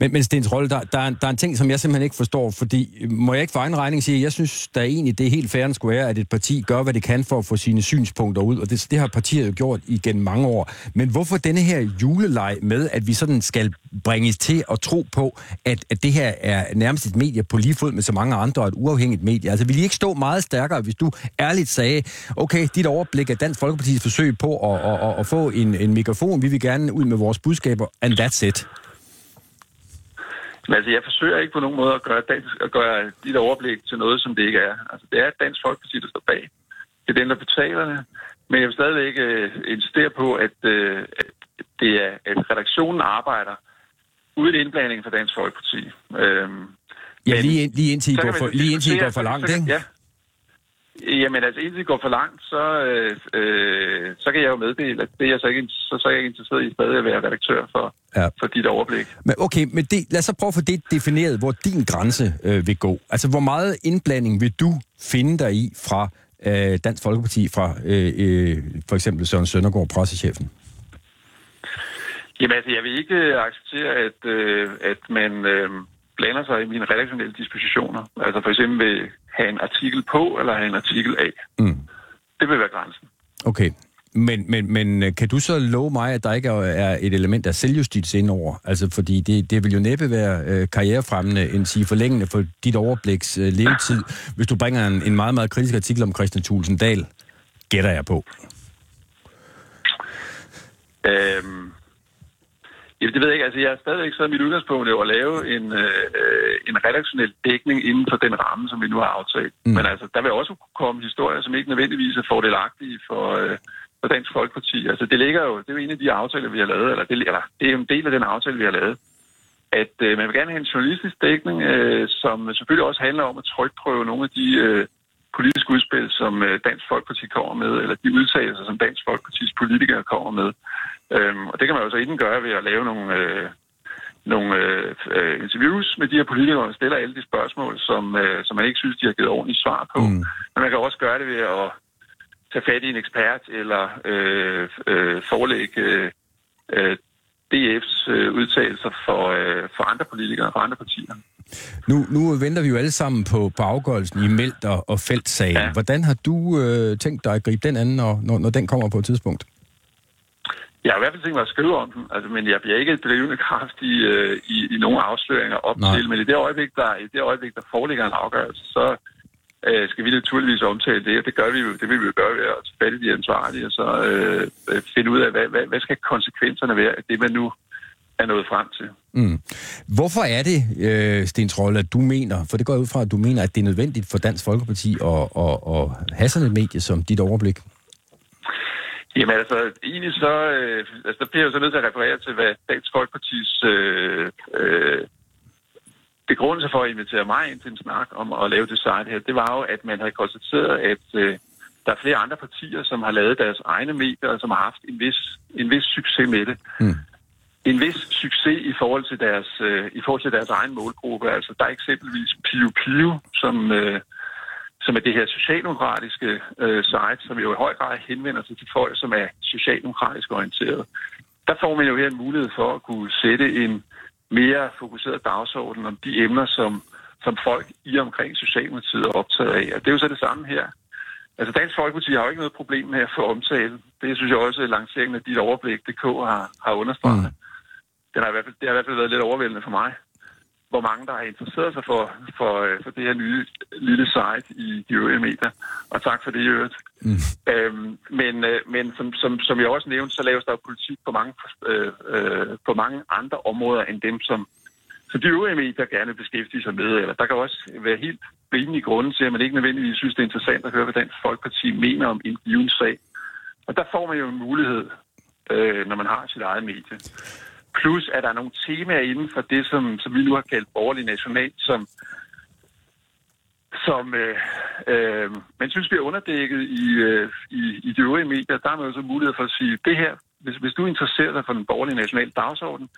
Men, men Stens Rolle, der, der, er, der er en ting, som jeg simpelthen ikke forstår, fordi må jeg ikke for egen regning sige, jeg synes, der er egentlig det er helt fair, skulle være, at et parti gør, hvad det kan for at få sine synspunkter ud, og det, det har partiet jo gjort igen mange år. Men hvorfor denne her juleleg med, at vi sådan skal bringes til at tro på, at, at det her er nærmest et medie på lige fod med så mange andre, et uafhængigt medie? Altså, vil I ikke stå meget stærkere, hvis du ærligt sagde, okay, dit overblik er Dansk Folkeparti's forsøg på at, at, at, at få en, en mikrofon, vi vil gerne ud med vores budskaber, and that's it. Men altså, jeg forsøger ikke på nogen måde at gøre, dansk, at gøre dit overblik til noget, som det ikke er. Altså, det er Dansk Folkeparti, der står bag. Det er den, der betaler det. Men jeg vil stadigvæk uh, insistere på, at, uh, at, det er, at redaktionen arbejder uden indblanding fra Dansk Folkeparti. Øhm, Ja, men lige, ind, lige indtil I går for, lige indtil I går for langt, ikke? Ja. Jamen altså, indtil det går for langt, så, øh, øh, så kan jeg jo meddele, at det er jeg så ikke, så, så er jeg ikke interesseret i stadig at være redaktør for, Ja. for dit overblik. Men okay, men det, lad os så prøve at få det defineret, hvor din grænse øh, vil gå. Altså, hvor meget indblanding vil du finde dig i fra øh, Dansk Folkeparti, fra øh, øh, for eksempel Søren Søndergaard, pressechefen? Jamen altså, jeg vil ikke acceptere, at, øh, at man øh, blander sig i mine redaktionelle dispositioner. Altså for eksempel vil have en artikel på, eller have en artikel af. Mm. Det vil være grænsen. Okay. Men, men, men øh, kan du så love mig, at der ikke er- er et element af selvjustits indover? Altså, fordi det, det vil jo næppe være øh, karrierefremmende, end sige forlængende for dit overbliks øh, levetid, hvis du bringer en, en meget, meget kritisk artikel om Christian Thulsen Dahl, gætter jeg på. Øhm, jamen, det ved jeg ikke. Altså, jeg er stadigvæk så mit udgangspunkt jo at lave en, øh, en redaktionel dækning inden for den ramme, som vi nu har aftalt. Mm. Men altså, der vil også kunne komme historier, som ikke nødvendigvis er fordelagtige for, øh, for Dansk Folkeparti. Altså, det ligger jo, det er jo en af de aftaler, vi har lavet, eller det, eller, det er jo en del af den aftale, vi har lavet, at øh, man vil gerne have en journalistisk dækning, øh, som selvfølgelig også handler om at trykprøve nogle af de øh, politiske udspil, som øh, Dansk Folkeparti kommer med, eller de udtalelser, som Dansk Folkepartis politikere kommer med. Øhm, og det kan man jo så inden gøre ved at lave nogle, øh, nogle øh, øh, interviews med de her politikere, og stiller alle de spørgsmål, som, øh, som man ikke synes, de har givet ordentligt svar på. Mm. Men man kan også gøre det ved at tage fat i en ekspert, eller øh, øh, forelægge øh, DF's øh, udtalelser for, øh, for andre politikere, for andre partier. Nu, nu venter vi jo alle sammen på, på afgørelsen i Meldt og, og Feltsagen. Ja. Hvordan har du øh, tænkt dig at gribe den anden, når, når, når den kommer på et tidspunkt? Jeg har i hvert fald tænkt mig at skrive om den, altså, men jeg bliver ikke et drivende kraft i, øh, i, i nogle afsløringer op til, men i det øjeblik, der, i det øjeblik, der foreligger en afgørelse, så øh, skal vi naturligvis omtale det, og det gør vi jo, det vil vi jo gøre ved at tage fat i de ansvarlige, og så øh, øh, finde ud af, hvad, hvad, hvad skal konsekvenserne være af det, man nu er nået frem til. Mm. Hvorfor er det, øh, Sten Trolle, at du mener, for det går ud fra, at du mener, at det er nødvendigt for Dansk Folkeparti at, at, at have sådan et medie som dit overblik? Jamen altså, egentlig så, øh, altså, der bliver jeg så nødt til at referere til, hvad Dansk Folkepartis øh, øh, begrundelse for at invitere mig ind til en snak om at lave det site her, det var jo, at man havde konstateret, at øh, der er flere andre partier, som har lavet deres egne medier, og som har haft en vis, en vis succes med det. Mm. En vis succes i forhold til deres, øh, i forhold til deres egen målgruppe. Altså, der er eksempelvis Pio Pio, som... Øh, som er det her socialdemokratiske øh, site, som jo i høj grad henvender sig til folk, som er socialdemokratisk orienteret. Der får man jo her en mulighed for at kunne sætte en mere fokuseret dagsorden om de emner, som, som folk i omkring Socialdemokratiet er optaget af. Og det er jo så det samme her. Altså Dansk Folkeparti har jo ikke noget problem med at få omtale. Det synes jeg også, at lanceringen af dit overblik, DK har, har understreget. Mm. Det har, i hvert fald, det har i hvert fald været lidt overvældende for mig hvor mange, der har interesseret sig for, for, øh, for det her nye lille site i de øvrige medier. Og tak for det, i øvrigt. Mm. Øhm, men øh, men som, som, som jeg også nævnte, så laves der politik på mange, øh, øh, på mange andre områder end dem, som, som de øvrige medier gerne beskæftiger sig med. Eller der kan også være helt rimelige grunde til, at man ikke nødvendigvis synes, det er interessant at høre, hvad Dansk Folkeparti mener om en given sag. Og der får man jo en mulighed, øh, når man har sit eget medie. Plus er der nogle temaer inden for det, som, som vi nu har kaldt borgerlig national, som, som øh, øh, man synes bliver underdækket i, øh, i, i de øvrige medier. Der er man jo så mulighed for at sige, det her, hvis, hvis du interesserer dig for den borgerlige national dagsorden,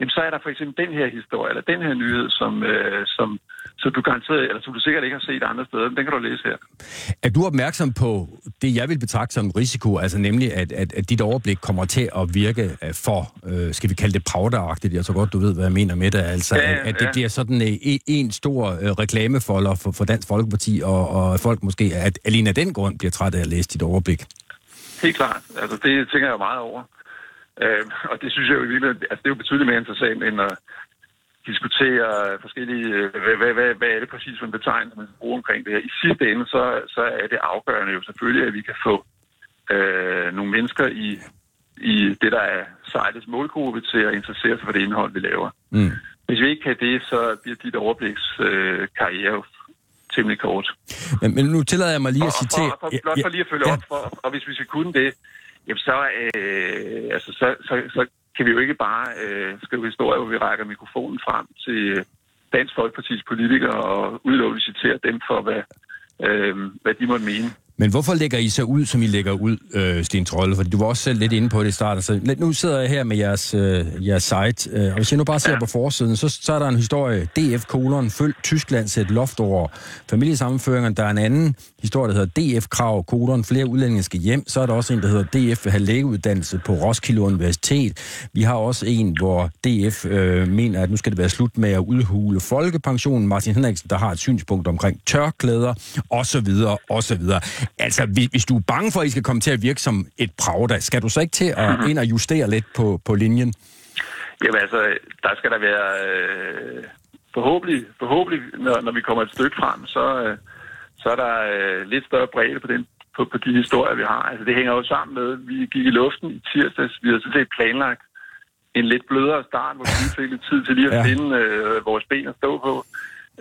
jamen så er der for eksempel den her historie, eller den her nyhed, som, øh, som, som du garanteret, eller som du sikkert ikke har set andre steder, men den kan du læse her. Er du opmærksom på det, jeg vil betragte som risiko, altså nemlig, at, at, at dit overblik kommer til at virke øh, for, øh, skal vi kalde det pravderagtigt, jeg så godt, du ved, hvad jeg mener med det, altså, ja, at, at det ja. bliver sådan en, øh, en stor øh, reklamefolder for, for Dansk Folkeparti, og, og folk måske at alene af den grund bliver træt af at læse dit overblik. Helt klart. Altså, det tænker jeg meget over. Øh, og det synes jeg jo i virkeligheden, altså det er jo betydeligt mere interessant end at diskutere forskellige, øh, hvad, hvad, hvad, hvad er det præcis for en betegnelse, man bruger omkring det her. I sidste ende, så, så er det afgørende jo selvfølgelig, at vi kan få øh, nogle mennesker i, i det, der er sejlets målgruppe til at interessere sig for det indhold, vi laver. Mm. Hvis vi ikke kan det, så bliver dit overbliks øh, jo temmelig kort. Men, men nu tillader jeg mig lige at citere... Og, og, og, blot for lige at følge ja. op, for, og hvis vi skal kunne det, jamen så, øh, altså, så, så, så kan vi jo ikke bare øh, skrive historier, hvor vi rækker mikrofonen frem til Dansk Folkepartis politikere og udelukkende citere dem for, hvad, øh, hvad de måtte mene. Men hvorfor lægger I så ud, som I lægger ud, øh, Sten Trolle? Fordi du var også selv lidt inde på det i starten. Så nu sidder jeg her med jeres, øh, jeres site, øh, og hvis jeg nu bare ser ja. på forsiden, så, så er der en historie, DF kolon, følg Tyskland sæt loft over familiesammenføringer. Der er en anden historie, der hedder DF krav kolon, flere udlændinge skal hjem. Så er der også en, der hedder DF vil have lægeuddannelse på Roskilde Universitet. Vi har også en, hvor DF øh, mener, at nu skal det være slut med at udhule folkepensionen. Martin Henriksen, der har et synspunkt omkring tørklæder, osv., osv. Altså, hvis du er bange for, at I skal komme til at virke som et pravda, skal du så ikke til at mhm. ind og justere lidt på, på linjen? Jamen altså, der skal der være... Øh, forhåbentlig, forhåbentlig når, når vi kommer et stykke frem, så, øh, så er der øh, lidt større bredde på, den, på, på de historier, vi har. Altså, det hænger jo sammen med, vi gik i luften i tirsdags. Vi har sådan set planlagt en lidt blødere start, hvor vi fik lidt tid til lige at ja. finde øh, vores ben at stå på.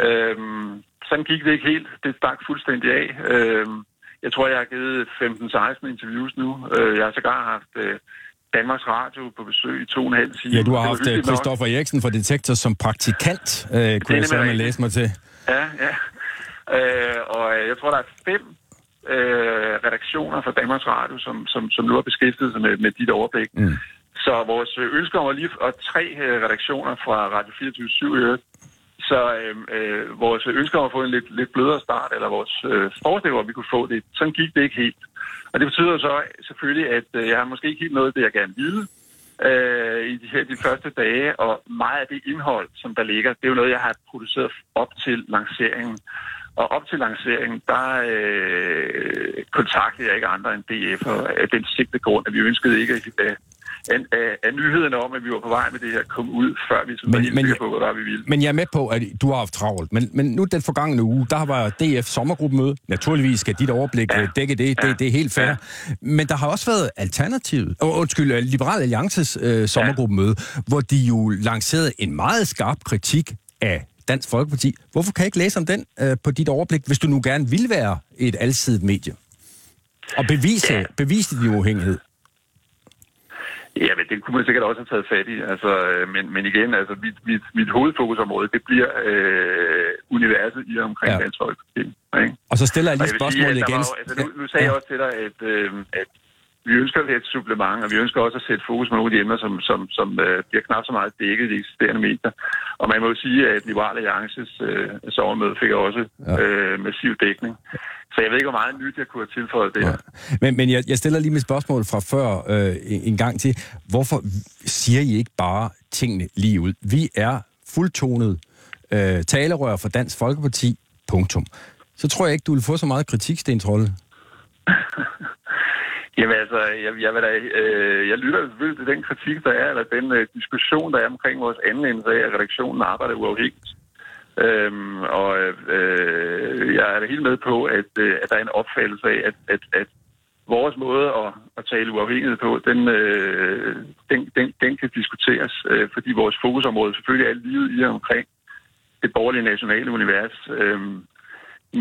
Øhm, sådan gik det ikke helt. Det stak fuldstændig af. Øhm, jeg tror, jeg har givet 15-16 interviews nu. Øh, jeg har sågar haft øh, Danmarks Radio på besøg i to og en halv time. Ja, du har haft øh, Christoffer Eriksen fra Detektor som praktikant, øh, kunne jeg så læse mig til. Ja, ja. Øh, og jeg tror, der er fem øh, redaktioner fra Danmarks Radio, som, som, som nu har beskæftiget sig med, med dit overblik. Mm. Så vores ønske om at lige og tre redaktioner fra Radio 24 så øh, øh, vores ønsker om at få en lidt, lidt blødere start, eller vores øh, forestilling om, at vi kunne få det, sådan gik det ikke helt. Og det betyder så selvfølgelig, at øh, jeg har måske ikke helt noget det, jeg gerne ville. øh, i de her de første dage, og meget af det indhold, som der ligger, det er jo noget, jeg har produceret op til lanceringen. Og op til lanceringen, der øh, kontaktede jeg ikke andre end DF, og af den sigte grund, at vi ønskede ikke at, af, af, af nyhederne om, at vi var på vej med det her, kom ud, før vi sådan Men- men, på, hvad vi ville. Men jeg er med på, at du har haft travlt. Men, men nu den forgangne uge, der var DF sommergruppemøde. Naturligvis skal dit overblik ja. Ja. dække det. Det, Ja. det er helt fair. Ja. Men der har også været alternativet. Oh, undskyld, øh, Liberal Alliances øh, sommergruppemøde, hvor de jo lancerede en meget skarp kritik af Dansk Folkeparti. Hvorfor kan jeg ikke læse om den øh, på dit overblik, hvis du nu gerne vil være et alsidigt medie? Og bevise, Ja. bevise din uafhængighed. Ja, men det kunne man sikkert også have taget fat i. Altså, øh, men, men igen, altså, mit, mit, mit hovedfokusområde, det bliver øh, universet i og omkring Ja. Dansk Folkeparti. Ikke? Og så stiller jeg lige spørgsmålet igen. var Altså, nu, nu sagde Ja. jeg også til dig, at, øh, at vi ønsker at et supplement, og vi ønsker også at sætte fokus på nogle af de emner, som, som, som øh, bliver knap så meget dækket i de eksisterende medier. Og man må jo sige, at Liberale Alliances øh, sommermøde fik også Ja. ja. øh, massiv dækning. Så jeg ved ikke, hvor meget nyt jeg kunne have tilføjet det her. Men, men jeg, jeg stiller lige mit spørgsmål fra før øh, en, en gang til. Hvorfor siger I ikke bare tingene lige ud? Vi er fuldtonet øh, talerør for Dansk Folkeparti. Punktum. Så tror jeg ikke, du vil få så meget kritik, Sten Trolle. [laughs] Jamen altså, jeg, jeg, vil da, øh, jeg lytter selvfølgelig til den kritik, der er, eller den øh, diskussion, der er omkring vores anvendelse af, at redaktionen arbejder uafhængigt. Øhm, og øh, jeg er da helt med på, at, øh, at der er en opfattelse af, at, at, at vores måde at, at tale uafhængighed på, den, øh, den, den, den kan diskuteres, øh, fordi vores fokusområde selvfølgelig er livet i og omkring det borgerlige nationale univers. Øh,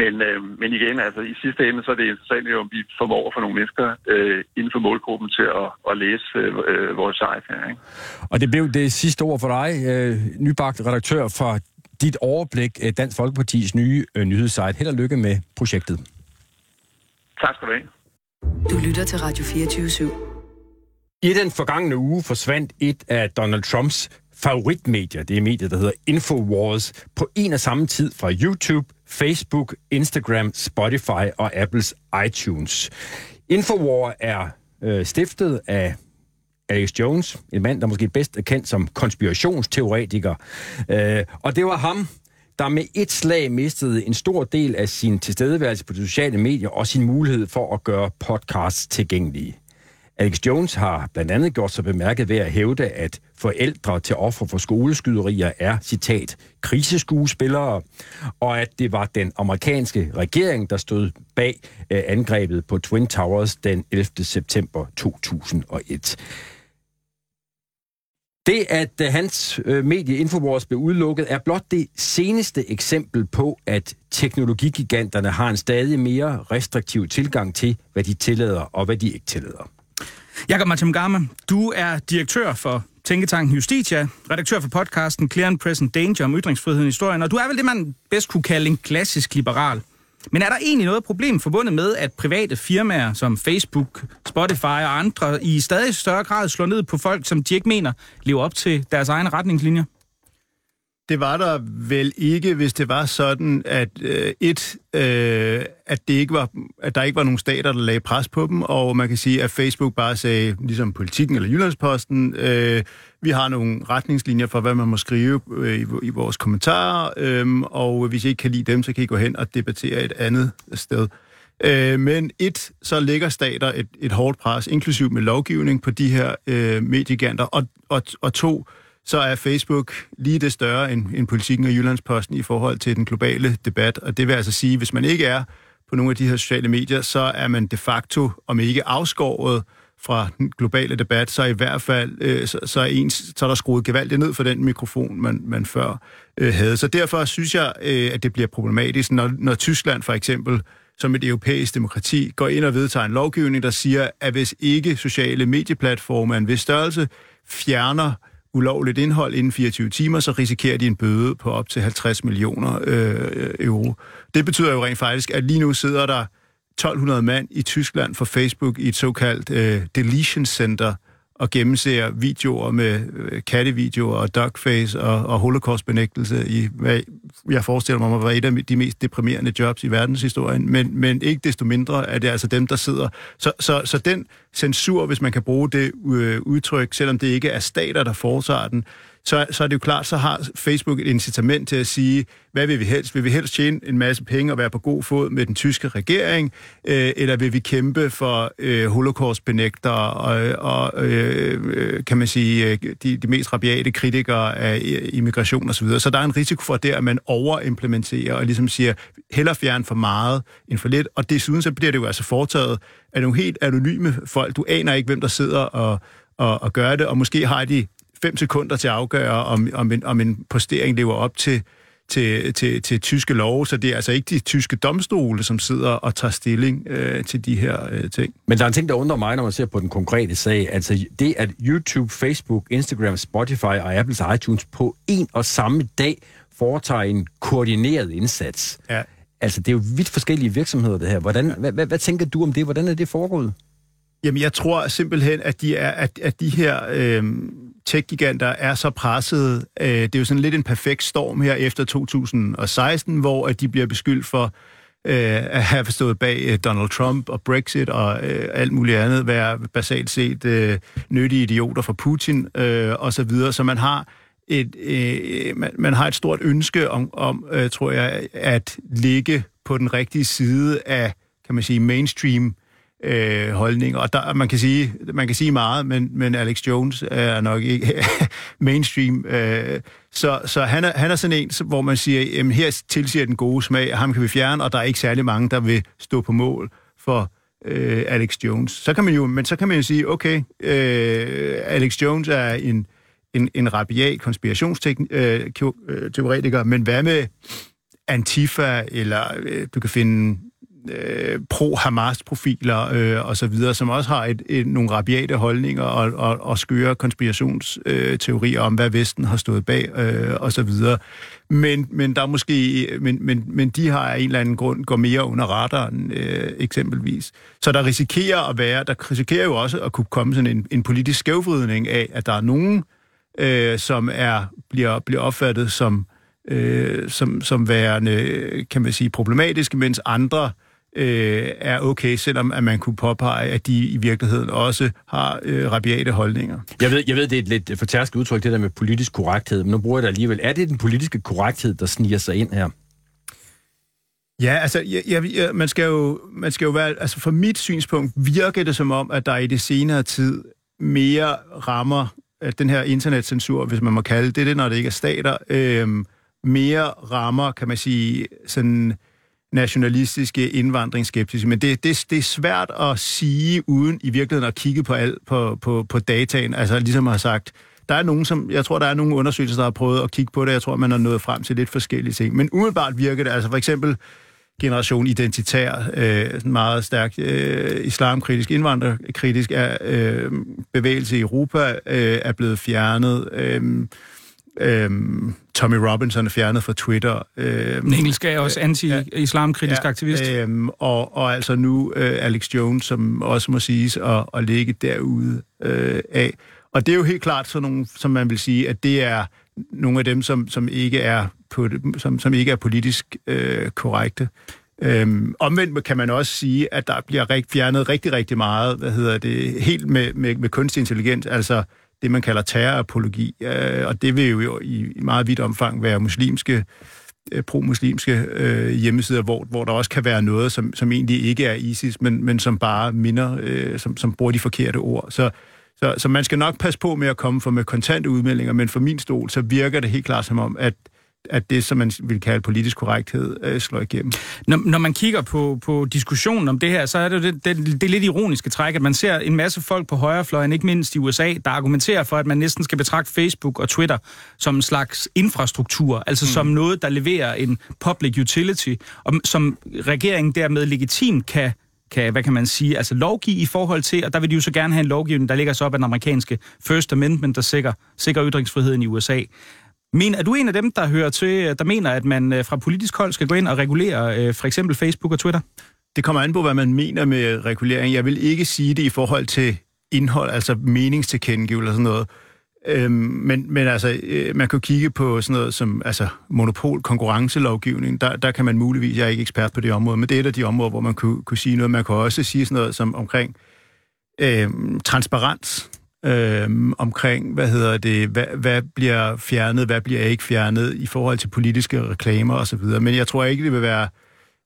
men, øh, men igen, altså i sidste ende, så er det interessant jo, om vi formår at få nogle mennesker øh, inden for målgruppen til at, at læse øh, øh, vores site her. Ikke? Og det blev det sidste ord for dig, øh, nybagt redaktør for dit overblik, øh, Dansk Folkepartis nye øh, nyhedssite. Held og lykke med projektet. Tak skal du have. Du lytter til Radio 24 /7. I den forgangne uge forsvandt et af Donald Trumps favoritmedier. Det er mediet, der hedder Infowars, på en og samme tid fra YouTube, Facebook, Instagram, Spotify og Apples iTunes. Infowar er øh, stiftet af Alex Jones, en mand, der måske bedst er kendt som konspirationsteoretiker. Øh, og det var ham, der med et slag mistede en stor del af sin tilstedeværelse på de sociale medier og sin mulighed for at gøre podcasts tilgængelige. Alex Jones har blandt andet gjort sig bemærket ved at hævde, at forældre til ofre for skoleskyderier er, citat, kriseskuespillere, og at det var den amerikanske regering, der stod bag øh, angrebet på Twin Towers den 11. september 2001. Det, at øh, hans øh, medie Infowars blev udelukket, er blot det seneste eksempel på, at teknologigiganterne har en stadig mere restriktiv tilgang til, hvad de tillader og hvad de ikke tillader. Jakob Martin Gamma, du er direktør for Tænketanken Justitia, redaktør for podcasten Clear and Present Danger om ytringsfriheden i historien, og du er vel det, man bedst kunne kalde en klassisk liberal. Men er der egentlig noget problem forbundet med, at private firmaer som Facebook, Spotify og andre i stadig større grad slår ned på folk, som de ikke mener lever op til deres egne retningslinjer? Det var der vel ikke, hvis det var sådan, at øh, et, øh, at, det ikke var, at der ikke var nogen stater, der lagde pres på dem, og man kan sige, at Facebook bare sagde, ligesom politikken eller Jyllandsposten, øh, vi har nogle retningslinjer for, hvad man må skrive øh, i, i vores kommentarer, øh, og hvis I ikke kan lide dem, så kan I gå hen og debattere et andet sted. Øh, men et, så lægger stater et, et hårdt pres, inklusiv med lovgivning på de her øh, mediegiganter, og, og, og to, så er Facebook lige det større end, end politikken og Jyllandsposten i forhold til den globale debat. Og det vil altså sige, hvis man ikke er på nogle af de her sociale medier, så er man de facto, om ikke afskåret fra den globale debat, så i hvert fald øh, så, så, er ens, så er der skruet gevaldigt ned for den mikrofon, man, man før øh, havde. Så derfor synes jeg, øh, at det bliver problematisk, når, når Tyskland for eksempel som et europæisk demokrati går ind og vedtager en lovgivning, der siger, at hvis ikke sociale medieplatforme af en vis størrelse fjerner ulovligt indhold inden 24 timer, så risikerer de en bøde på op til 50 millioner øh, euro. Det betyder jo rent faktisk, at lige nu sidder der 1200 mand i Tyskland for Facebook i et såkaldt øh, deletion center, og gennemser videoer med øh, kattevideoer og duckface og, og holocaustbenægtelse i, hvad jeg forestiller mig, at være et af de mest deprimerende jobs i verdenshistorien, men, men ikke desto mindre er det altså dem, der sidder. Så, så, så den censur, hvis man kan bruge det øh, udtryk, selvom det ikke er stater, der foretager den, så, så er det jo klart, så har Facebook et incitament til at sige, hvad vil vi helst? Vil vi helst tjene en masse penge og være på god fod med den tyske regering, øh, eller vil vi kæmpe for øh, holocaustbenægtere og, og øh, øh kan man sige, øh, de, de mest rabiate kritikere af øh, immigration osv. Så, videre. så der er en risiko for det, at man overimplementerer og ligesom siger, heller fjern for meget end for lidt, og desuden så bliver det jo altså foretaget af nogle helt anonyme folk. Du aner ikke, hvem der sidder og, og, og gør det, og måske har de fem sekunder til at afgøre, om, om, en, om en postering lever op til, til, til, til tyske love, så det er altså ikke de tyske domstole, som sidder og tager stilling øh, til de her øh, ting. Men der er en ting, der undrer mig, når man ser på den konkrete sag. Altså det, at YouTube, Facebook, Instagram, Spotify og Apples iTunes på en og samme dag foretager en koordineret indsats. Ja. Altså, det er jo vidt forskellige virksomheder, det her. Hvordan, ja. hvad, hvad, hvad tænker du om det? Hvordan er det foregået? Jamen, jeg tror simpelthen, at de, er, at, at de her øh, tech-giganter er så presset. Øh, det er jo sådan lidt en perfekt storm her efter 2016, hvor at de bliver beskyldt for øh, at have stået bag øh, Donald Trump og Brexit og øh, alt muligt andet, være basalt set øh, nyttige idioter for Putin øh, og så videre. Så man har et, øh, man, man har et stort ønske om, om øh, tror jeg, at ligge på den rigtige side af, kan man sige, mainstream øh, holdning. Og der, man, kan sige, man kan sige meget, men, men Alex Jones er nok ikke [laughs] mainstream. Øh, så så han, er, han er sådan en, hvor man siger, jamen her tilsiger den gode smag, ham kan vi fjerne, og der er ikke særlig mange, der vil stå på mål for øh, Alex Jones. Så kan man jo, men så kan man jo sige, okay, øh, Alex Jones er en, en, en rabiat konspirationsteoretiker, øh, øh men hvad med Antifa, eller øh, du kan finde øh, pro-Hamas-profiler øh, og så videre, som også har et, et, nogle rabiate holdninger og, og, og skøre konspirationsteorier om, hvad Vesten har stået bag øh, og så videre. Men, men der måske, men, men, men de har af en eller anden grund går mere under radaren øh, eksempelvis. Så der risikerer at være, der risikerer jo også at kunne komme sådan en, en politisk skævvridning af, at der er nogen, øh, som er bliver, bliver opfattet som øh, som, som værende, kan man sige, problematiske, mens andre øh, er okay, selvom at man kunne påpege, at de i virkeligheden også har øh, rabiate holdninger. Jeg ved, jeg ved, det er et lidt fortærsket udtryk, det der med politisk korrekthed, men nu bruger jeg det alligevel. Er det den politiske korrekthed, der sniger sig ind her? Ja, altså, jeg, jeg, man, skal jo, man skal jo være... Altså, fra mit synspunkt virker det som om, at der i det senere tid mere rammer at den her internetcensur, hvis man må kalde det det, når det ikke er stater, øh, mere rammer, kan man sige, sådan nationalistiske indvandringsskeptiske, men det, det, det er svært at sige, uden i virkeligheden at kigge på, al, på, på, på dataen. Altså ligesom har sagt, der er nogen, som, jeg tror, der er nogle undersøgelser, der har prøvet at kigge på det. Jeg tror, man har nået frem til lidt forskellige ting. Men umiddelbart virker det, altså for eksempel generation identitær, øh, meget stærkt øh, islamkritisk, indvandrerkritisk er, øh, bevægelse i Europa øh, er blevet fjernet. Øh, Øhm, Tommy Robinson er fjernet fra Twitter. Øhm, Den engelske er også anti-islamkritisk ja, aktivist. Øhm, og, og altså nu øh, Alex Jones, som også må siges at, at ligge derude øh, af. Og det er jo helt klart sådan nogle, som man vil sige, at det er nogle af dem, som, som, ikke, er på, som, som ikke er politisk øh, korrekte. Øhm, omvendt kan man også sige, at der bliver rigt, fjernet rigtig, rigtig meget, hvad hedder det, helt med, med, med kunstig intelligens, altså det, man kalder terrorapologi, øh, og det vil jo i, meget vidt omfang være muslimske øh, pro-muslimske øh, hjemmesider, hvor, hvor der også kan være noget, som, som egentlig ikke er ISIS, men, men som bare minder, øh, som, som bruger de forkerte ord. Så, så, så man skal nok passe på med at komme for med kontante udmeldinger, men for min stol, så virker det helt klart som om, at at det, som man vil kalde politisk korrekthed, øh, slår igennem. Når, når man kigger på, på diskussionen om det her, så er det det, det, det lidt ironiske træk, at man ser en masse folk på højrefløjen, ikke mindst i USA, der argumenterer for, at man næsten skal betragte Facebook og Twitter som en slags infrastruktur, altså mm. som noget, der leverer en public utility, og som regeringen dermed legitimt kan kan, hvad kan man sige, altså lovgive i forhold til, og der vil de jo så gerne have en lovgivning, der ligger så op af den amerikanske First Amendment, der sikrer, sikrer ytringsfriheden i USA. Men er du en af dem, der hører til, øh, der mener, at man øh, fra politisk hold skal gå ind og regulere øh, for eksempel Facebook og Twitter? Det kommer an på, hvad man mener med regulering. Jeg vil ikke sige det i forhold til indhold, altså meningstilkendegivelse og sådan noget. Øhm, men, men altså, øh, man kan jo kigge på sådan noget som altså, monopol, konkurrencelovgivning. Der, der kan man muligvis, jeg er ikke ekspert på det område, men det er et af de områder, hvor man kunne, kunne sige noget. Man kan også sige sådan noget som omkring øhm, transparens, øh, omkring, hvad hedder det, hvad, hvad bliver fjernet, hvad bliver ikke fjernet i forhold til politiske reklamer osv. Men jeg tror ikke, det vil være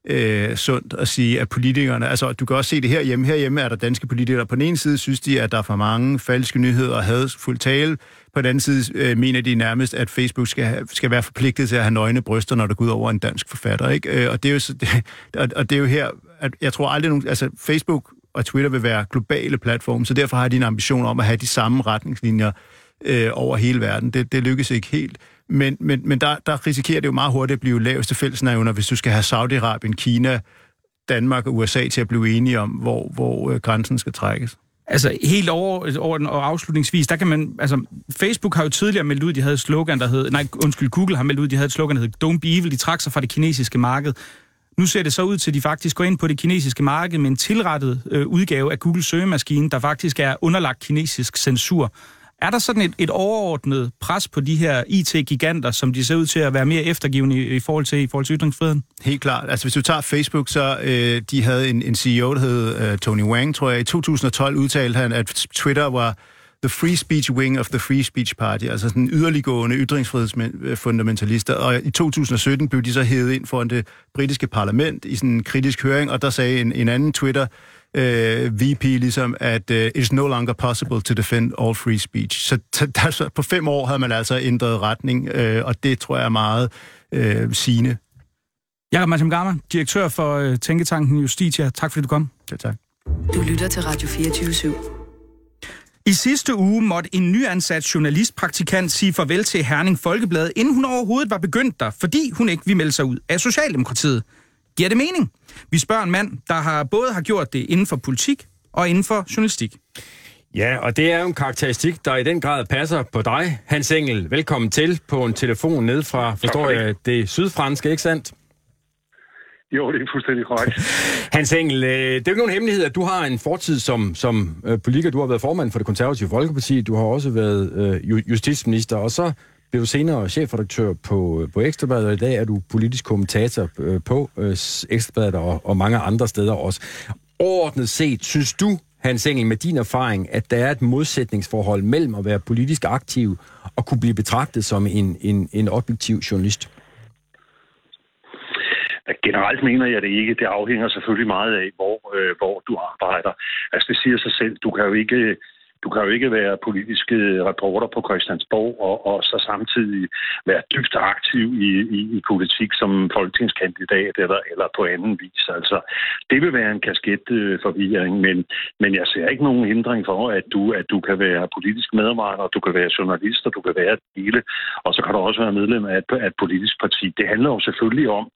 øh, sundt at sige, at politikerne... Altså, du kan også se det herhjemme. Herhjemme er der danske politikere. På den ene side synes de, at der er for mange falske nyheder og hadfuld tale. På den anden side øh, mener de nærmest, at Facebook skal, have, skal være forpligtet til at have nøgne bryster, når der går ud over en dansk forfatter. Ikke? Øh, og, det er jo, så, [laughs] det, og det er jo her, at jeg tror aldrig nogen... Altså, Facebook og Twitter vil være globale platforme, så derfor har de en ambition om at have de samme retningslinjer øh, over hele verden. Det, det lykkes ikke helt. Men, men, men der, der risikerer det jo meget hurtigt at blive laveste fællesnævner, hvis du skal have Saudi-Arabien, Kina, Danmark og USA til at blive enige om, hvor, hvor øh, grænsen skal trækkes. Altså helt over, over den, og afslutningsvis, der kan man, altså Facebook har jo tidligere meldt ud, de havde et slogan, der hed, nej undskyld, Google har meldt ud, de havde et slogan, der hed Don't be evil, de trak sig fra det kinesiske marked. Nu ser det så ud til, at de faktisk går ind på det kinesiske marked med en tilrettet øh, udgave af Google søgemaskine, der faktisk er underlagt kinesisk censur. Er der sådan et, et overordnet pres på de her IT-giganter, som de ser ud til at være mere eftergivende i, i, forhold, til, i forhold til ytringsfriheden? Helt klart. Altså hvis du tager Facebook, så øh, de havde en, en CEO, der hed øh, Tony Wang, tror jeg. I 2012 udtalte han, at Twitter var the free speech wing of the free speech party, altså sådan yderliggående ytringsfrihedsfundamentalister. Og i 2017 blev de så hævet ind foran det britiske parlament i sådan en kritisk høring, og der sagde en, en anden Twitter øh, VP ligesom, at uh, it's no longer possible to defend all free speech. Så der, så [laughs] på fem år havde man altså ændret retning, øh, og det tror jeg er meget øh, sigende. Jakob Martin Gamma, direktør for øh, Tænketanken Justitia. Tak fordi du kom. Ja, tak. Du lytter til Radio 24 /7. I sidste uge måtte en nyansat journalistpraktikant sige farvel til Herning Folkeblad, inden hun overhovedet var begyndt der, fordi hun ikke ville melde sig ud af Socialdemokratiet. Giver det mening? Vi spørger en mand, der har både har gjort det inden for politik og inden for journalistik. Ja, og det er jo en karakteristik, der i den grad passer på dig. Hans Engel, velkommen til på en telefon ned fra, forstår jeg, det sydfranske, ikke sandt? Jo, det er fuldstændig korrekt. [laughs] Hans Engel, øh, det er jo ikke nogen hemmelighed, at du har en fortid som, som øh, politiker. Du har været formand for det konservative Folkeparti, du har også været øh, justitsminister, og så blev du senere chefredaktør på, øh, på Ekstrabladet, og i dag er du politisk kommentator øh, på øh, Ekstrabladet og, og mange andre steder også. Overordnet set, synes du, Hans Engel, med din erfaring, at der er et modsætningsforhold mellem at være politisk aktiv og kunne blive betragtet som en, en, en objektiv journalist? Generelt mener jeg det ikke. Det afhænger selvfølgelig meget af, hvor, øh, hvor du arbejder. Altså det siger sig selv, du kan jo ikke du kan jo ikke være politiske øh, reporter på Christiansborg og, og så samtidig være dybt aktiv i, i, i politik som folketingskandidat eller, eller på anden vis. Altså, det vil være en kasketforvirring, øh, men, men jeg ser ikke nogen hindring for, at du, at du kan være politisk medarbejder, du kan være journalist, og du kan være hele, og så kan du også være medlem af et, af et politisk parti. Det handler jo selvfølgelig om,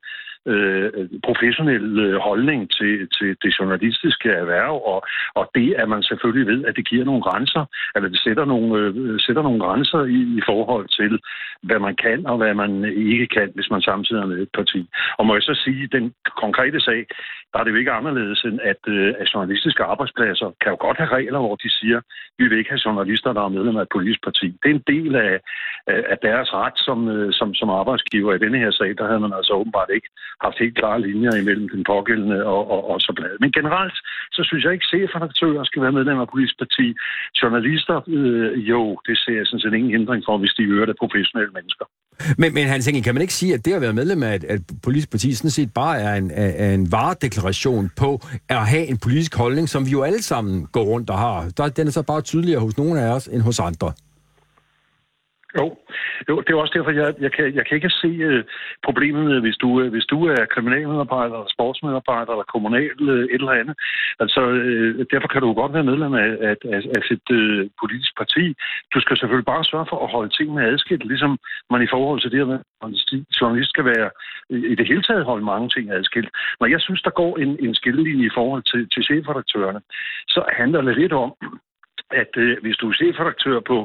øh, professionel øh, holdning til, til det journalistiske erhverv, og, og det, at man selvfølgelig ved, at det giver nogle grænser, eller det sætter nogle, øh, sætter nogle grænser i, i forhold til, hvad man kan og hvad man ikke kan, hvis man samtidig er med et parti. Og må jeg så sige, den konkrete sag, der er det jo ikke anderledes end, at, øh, at journalistiske arbejdspladser kan jo godt have regler, hvor de siger, vi vil ikke have journalister, der er medlem af et politisk parti. Det er en del af, af deres ret som, øh, som, som arbejdsgiver. I denne her sag, der havde man altså åbenbart ikke haft helt klare linjer imellem den pågældende og, og, og så bladet. Men generelt, så synes jeg ikke, at chefredaktører skal være medlem af politisk parti. Journalister, øh, jo, det ser jeg sådan set ingen hindring for, hvis de øger det professionelle mennesker. Men, men Hans Engel, kan man ikke sige, at det at være medlem af et, et politisk parti sådan set bare er en, er en varedeklaration på at have en politisk holdning, som vi jo alle sammen går rundt og har. Der, den er så bare tydeligere hos nogle af os end hos andre. Jo, jo det er også derfor, jeg, jeg, kan, jeg kan ikke se uh, problemet hvis du, uh, hvis du er kriminalmedarbejder, eller sportsmedarbejder, eller kommunal uh, et eller andet. Altså, uh, derfor kan du godt være medlem af, af, af, af et uh, politisk parti. Du skal selvfølgelig bare sørge for at holde tingene adskilt, ligesom man i forhold til det at journalist skal være i det hele taget holde mange ting adskilt. Når jeg synes, der går en, en skillelinje i forhold til, til chefredaktørerne, så handler det lidt om, at øh, hvis du er chefredaktør på,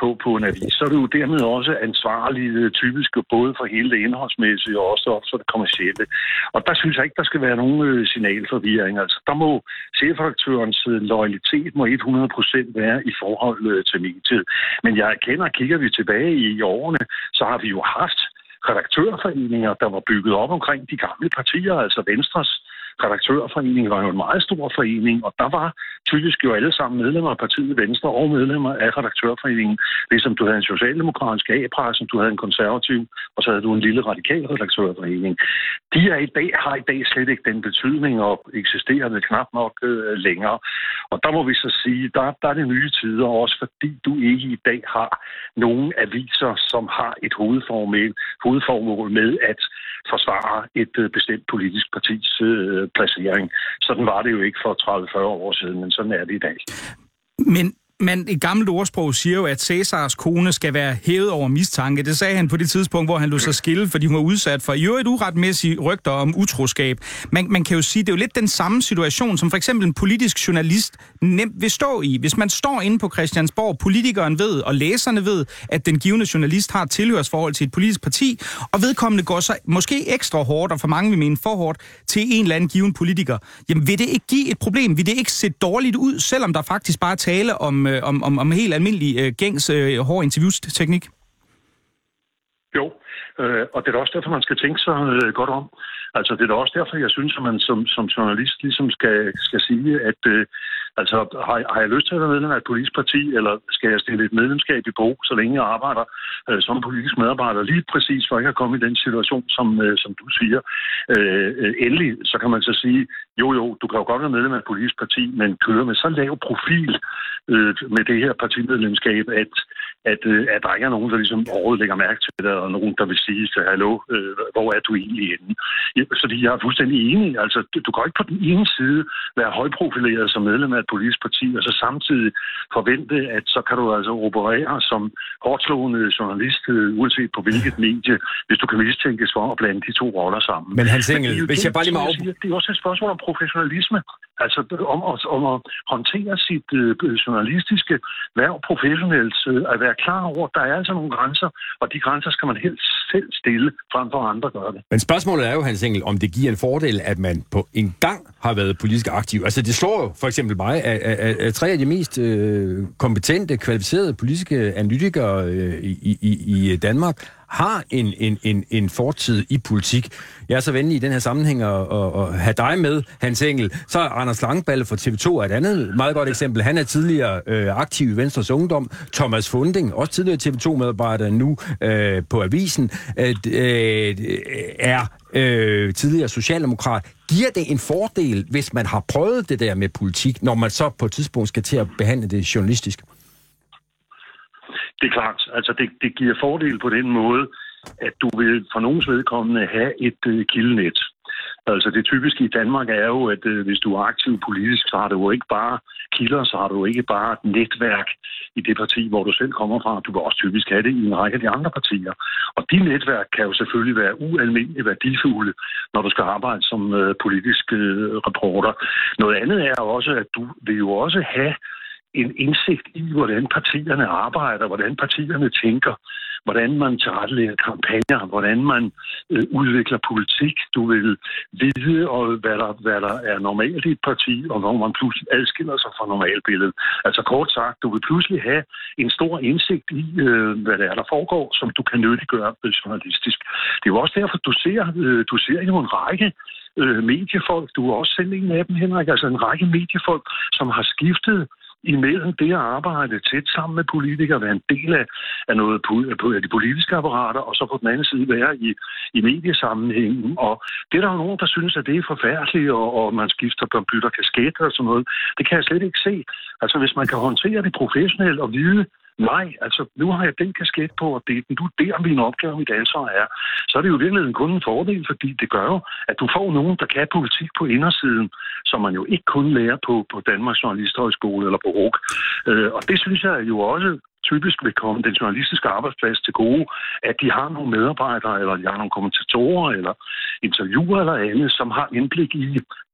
på, på en avis, så er du jo dermed også ansvarlig øh, typisk både for hele det indholdsmæssige og også for det kommercielle. Og der synes jeg ikke, der skal være nogen øh, signalforvirring. Altså, der må chefredaktørens øh, loyalitet må 100% være i forhold øh, til mediet. Men jeg erkender, kigger vi tilbage i årene, så har vi jo haft redaktørforeninger, der var bygget op omkring de gamle partier, altså Venstres redaktørforening var jo en meget stor forening, og der var typisk jo alle sammen medlemmer af partiet Venstre og medlemmer af redaktørforeningen. Ligesom du havde en socialdemokratisk A-presse, du havde en konservativ, og så havde du en lille radikal redaktørforening. De er i dag, har i dag slet ikke den betydning og eksisterer det knap nok øh, længere. Og der må vi så sige, der, der er det nye tider, også fordi du ikke i dag har nogen aviser, som har et hovedformål, hovedformål med at forsvare et øh, bestemt politisk partis øh, placering. Sådan var det jo ikke for 30-40 år siden, men sådan er det i dag. Men men et gammelt ordsprog siger jo, at Cæsars kone skal være hævet over mistanke. Det sagde han på det tidspunkt, hvor han lod sig skille, fordi hun var udsat for i øvrigt uretmæssige rygter om utroskab. Man, man kan jo sige, det er jo lidt den samme situation, som for eksempel en politisk journalist nemt vil stå i. Hvis man står inde på Christiansborg, politikeren ved, og læserne ved, at den givende journalist har et tilhørsforhold til et politisk parti, og vedkommende går så måske ekstra hårdt, og for mange vil mene for hårdt, til en eller anden given politiker. Jamen vil det ikke give et problem? Vil det ikke se dårligt ud, selvom der faktisk bare er tale om øh, om, om, om helt almindelig øh, gængs øh, hård interviewsteknik? Jo, øh, og det er også derfor, man skal tænke sig øh, godt om. Altså, det er også derfor, jeg synes, at man som, som journalist ligesom skal, skal sige, at øh, altså, har, har jeg lyst til at være medlem af et politisk parti, eller skal jeg stille et medlemskab i brug, så længe jeg arbejder øh, som politisk medarbejder, lige præcis for ikke at komme i den situation, som, øh, som du siger. Øh, øh, endelig, så kan man så sige, jo jo, du kan jo godt være medlem af et politisk parti, men kører med så lav profil øh, med det her partimedlemskab, at, at, øh, at der ikke er nogen, der ligesom overhovedet lægger mærke til det, og nogen, der vil sige, hallo, øh, hvor er du egentlig henne? Fordi jeg er fuldstændig enig. Altså, du kan ikke på den ene side være højprofileret som medlem af et politisk parti, og så samtidig forvente, at så kan du altså operere som hårdslående journalist, øh, uanset på hvilket medie, hvis du kan mistænkes for at blande de to roller sammen. Men Hans Engel, Men hvis jeg bare lige må af... Det er også et spørgsmål om professionalisme. Altså om, om, om at håndtere sit øh, journalistiske værv professionelt, øh, at være klar over, at der er altså nogle grænser, og de grænser skal man helst selv stille, frem for andre gør det. Men spørgsmålet er jo, Hans Engel, om det giver en fordel, at man på en gang har været politisk aktiv. Altså det slår jo for eksempel mig, at, at, at tre af de mest øh, kompetente, kvalificerede politiske analytikere øh, i, i, i Danmark har en, en, en, en fortid i politik. Jeg er så venlig i den her sammenhæng at, at, at have dig med, Hans Engel. Så er Anders Langballe fra TV2 et andet meget godt eksempel. Han er tidligere øh, aktiv i Venstres Ungdom. Thomas Funding, også tidligere TV2-medarbejder, nu øh, på Avisen, øh, øh, er øh, tidligere socialdemokrat. Giver det en fordel, hvis man har prøvet det der med politik, når man så på et tidspunkt skal til at behandle det journalistisk? Det er klart. Altså, det, det giver fordel på den måde, at du vil for nogens vedkommende have et øh, kildenet. Altså det typiske i Danmark er jo, at øh, hvis du er aktiv politisk, så har du jo ikke bare kilder, så har du jo ikke bare et netværk i det parti, hvor du selv kommer fra. Du vil også typisk have det i en række af de andre partier. Og de netværk kan jo selvfølgelig være ualmindeligt værdifulde, når du skal arbejde som øh, politisk øh, reporter. Noget andet er også, at du vil jo også have en indsigt i, hvordan partierne arbejder, hvordan partierne tænker, hvordan man tilrettelægger kampagner, hvordan man øh, udvikler politik. Du vil vide, og hvad, der, hvad der er normalt i et parti, og hvor man pludselig adskiller sig fra normalbilledet. Altså kort sagt, du vil pludselig have en stor indsigt i, øh, hvad der er, der foregår, som du kan nyttiggøre øh, journalistisk. Det er jo også derfor, du ser, øh, du ser jo en række øh, mediefolk, du er også selv en af dem, Henrik, altså en række mediefolk, som har skiftet imellem det at arbejde tæt sammen med politikere, være en del af, af noget af de politiske apparater, og så på den anden side være i, i mediesammenhængen. Og det er der jo nogen, der synes, at det er forfærdeligt, og, og man skifter computer kasketter og sådan noget. Det kan jeg slet ikke se. Altså hvis man kan håndtere det professionelt og vide, Nej, altså nu har jeg den kasket på, og det er nu der, min opgave, mit ansvar er. Så er det jo virkelig kun en fordel, fordi det gør jo, at du får nogen, der kan politik på indersiden, som man jo ikke kun lærer på, på Danmarks Journalisthøjskole eller på RUK. Øh, og det synes jeg jo også typisk vil komme den journalistiske arbejdsplads til gode, at de har nogle medarbejdere, eller de har nogle kommentatorer, eller interviewer eller andet, som har indblik i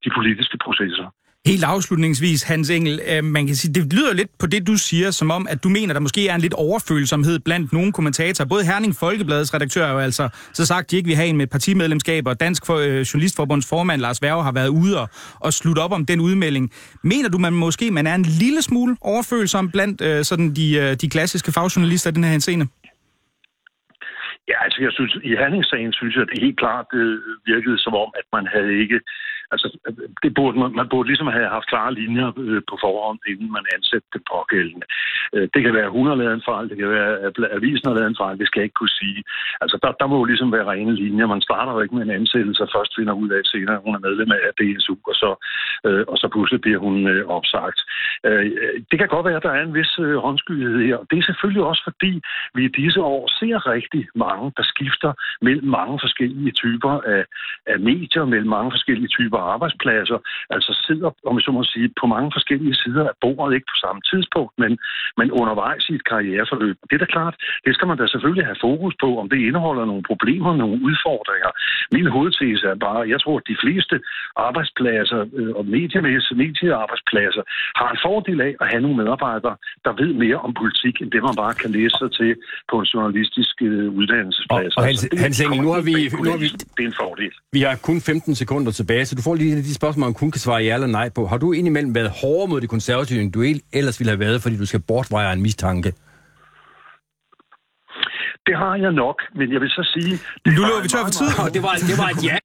de politiske processer. Helt afslutningsvis, Hans Engel, øh, man kan sige, det lyder lidt på det, du siger, som om, at du mener, der måske er en lidt overfølsomhed blandt nogle kommentatorer. Både Herning Folkebladets redaktør er jo altså så sagt, de ikke vil have en med partimedlemskab, og Dansk for, øh, Journalistforbunds formand Lars Værge har været ude og, og slutte op om den udmelding. Mener du, man måske man er en lille smule overfølsom blandt øh, sådan de, øh, de klassiske fagjournalister i den her henseende? Ja, altså jeg synes, i handlingssagen synes jeg, at det helt klart det virkede som om, at man havde ikke Altså, det burde man, man burde ligesom have haft klare linjer øh, på forhånd, inden man ansatte det pågældende. Øh, det kan være, at hun har lavet en fejl, det kan være, at avisen har lavet en fejl, det skal jeg ikke kunne sige. Altså, der, der må jo ligesom være rene linjer. Man starter jo ikke med en ansættelse, og først finder ud af senere, at hun er medlem af DSU, og så, øh, og så pludselig bliver hun øh, opsagt. Øh, det kan godt være, at der er en vis øh, håndskyldighed her, og det er selvfølgelig også fordi, vi i disse år ser rigtig mange, der skifter mellem mange forskellige typer af, af medier, mellem mange forskellige typer arbejdspladser, altså sidder, om så må sige, på mange forskellige sider af bordet, ikke på samme tidspunkt, men, men undervejs i et karriereforløb. Det er da klart, det skal man da selvfølgelig have fokus på, om det indeholder nogle problemer, nogle udfordringer. Min hovedtese er bare, jeg tror, at de fleste arbejdspladser øh, og mediemæssige mediearbejdspladser har en fordel af at have nogle medarbejdere, der ved mere om politik, end det man bare kan læse sig til på en journalistisk øh, uddannelsesplads. Og, og Hans, altså, Hans Engel, nu har vi... Nu har vi det er en fordel. Vi har kun 15 sekunder tilbage, så du får lige en af de spørgsmål, man kun kan svare ja eller nej på. Har du indimellem været hårdere mod de konservative, end du ellers ville have været, fordi du skal bortveje en mistanke? Det har jeg nok, men jeg vil så sige... Nu løber vi tør for tid. [laughs] Det var, det var et ja.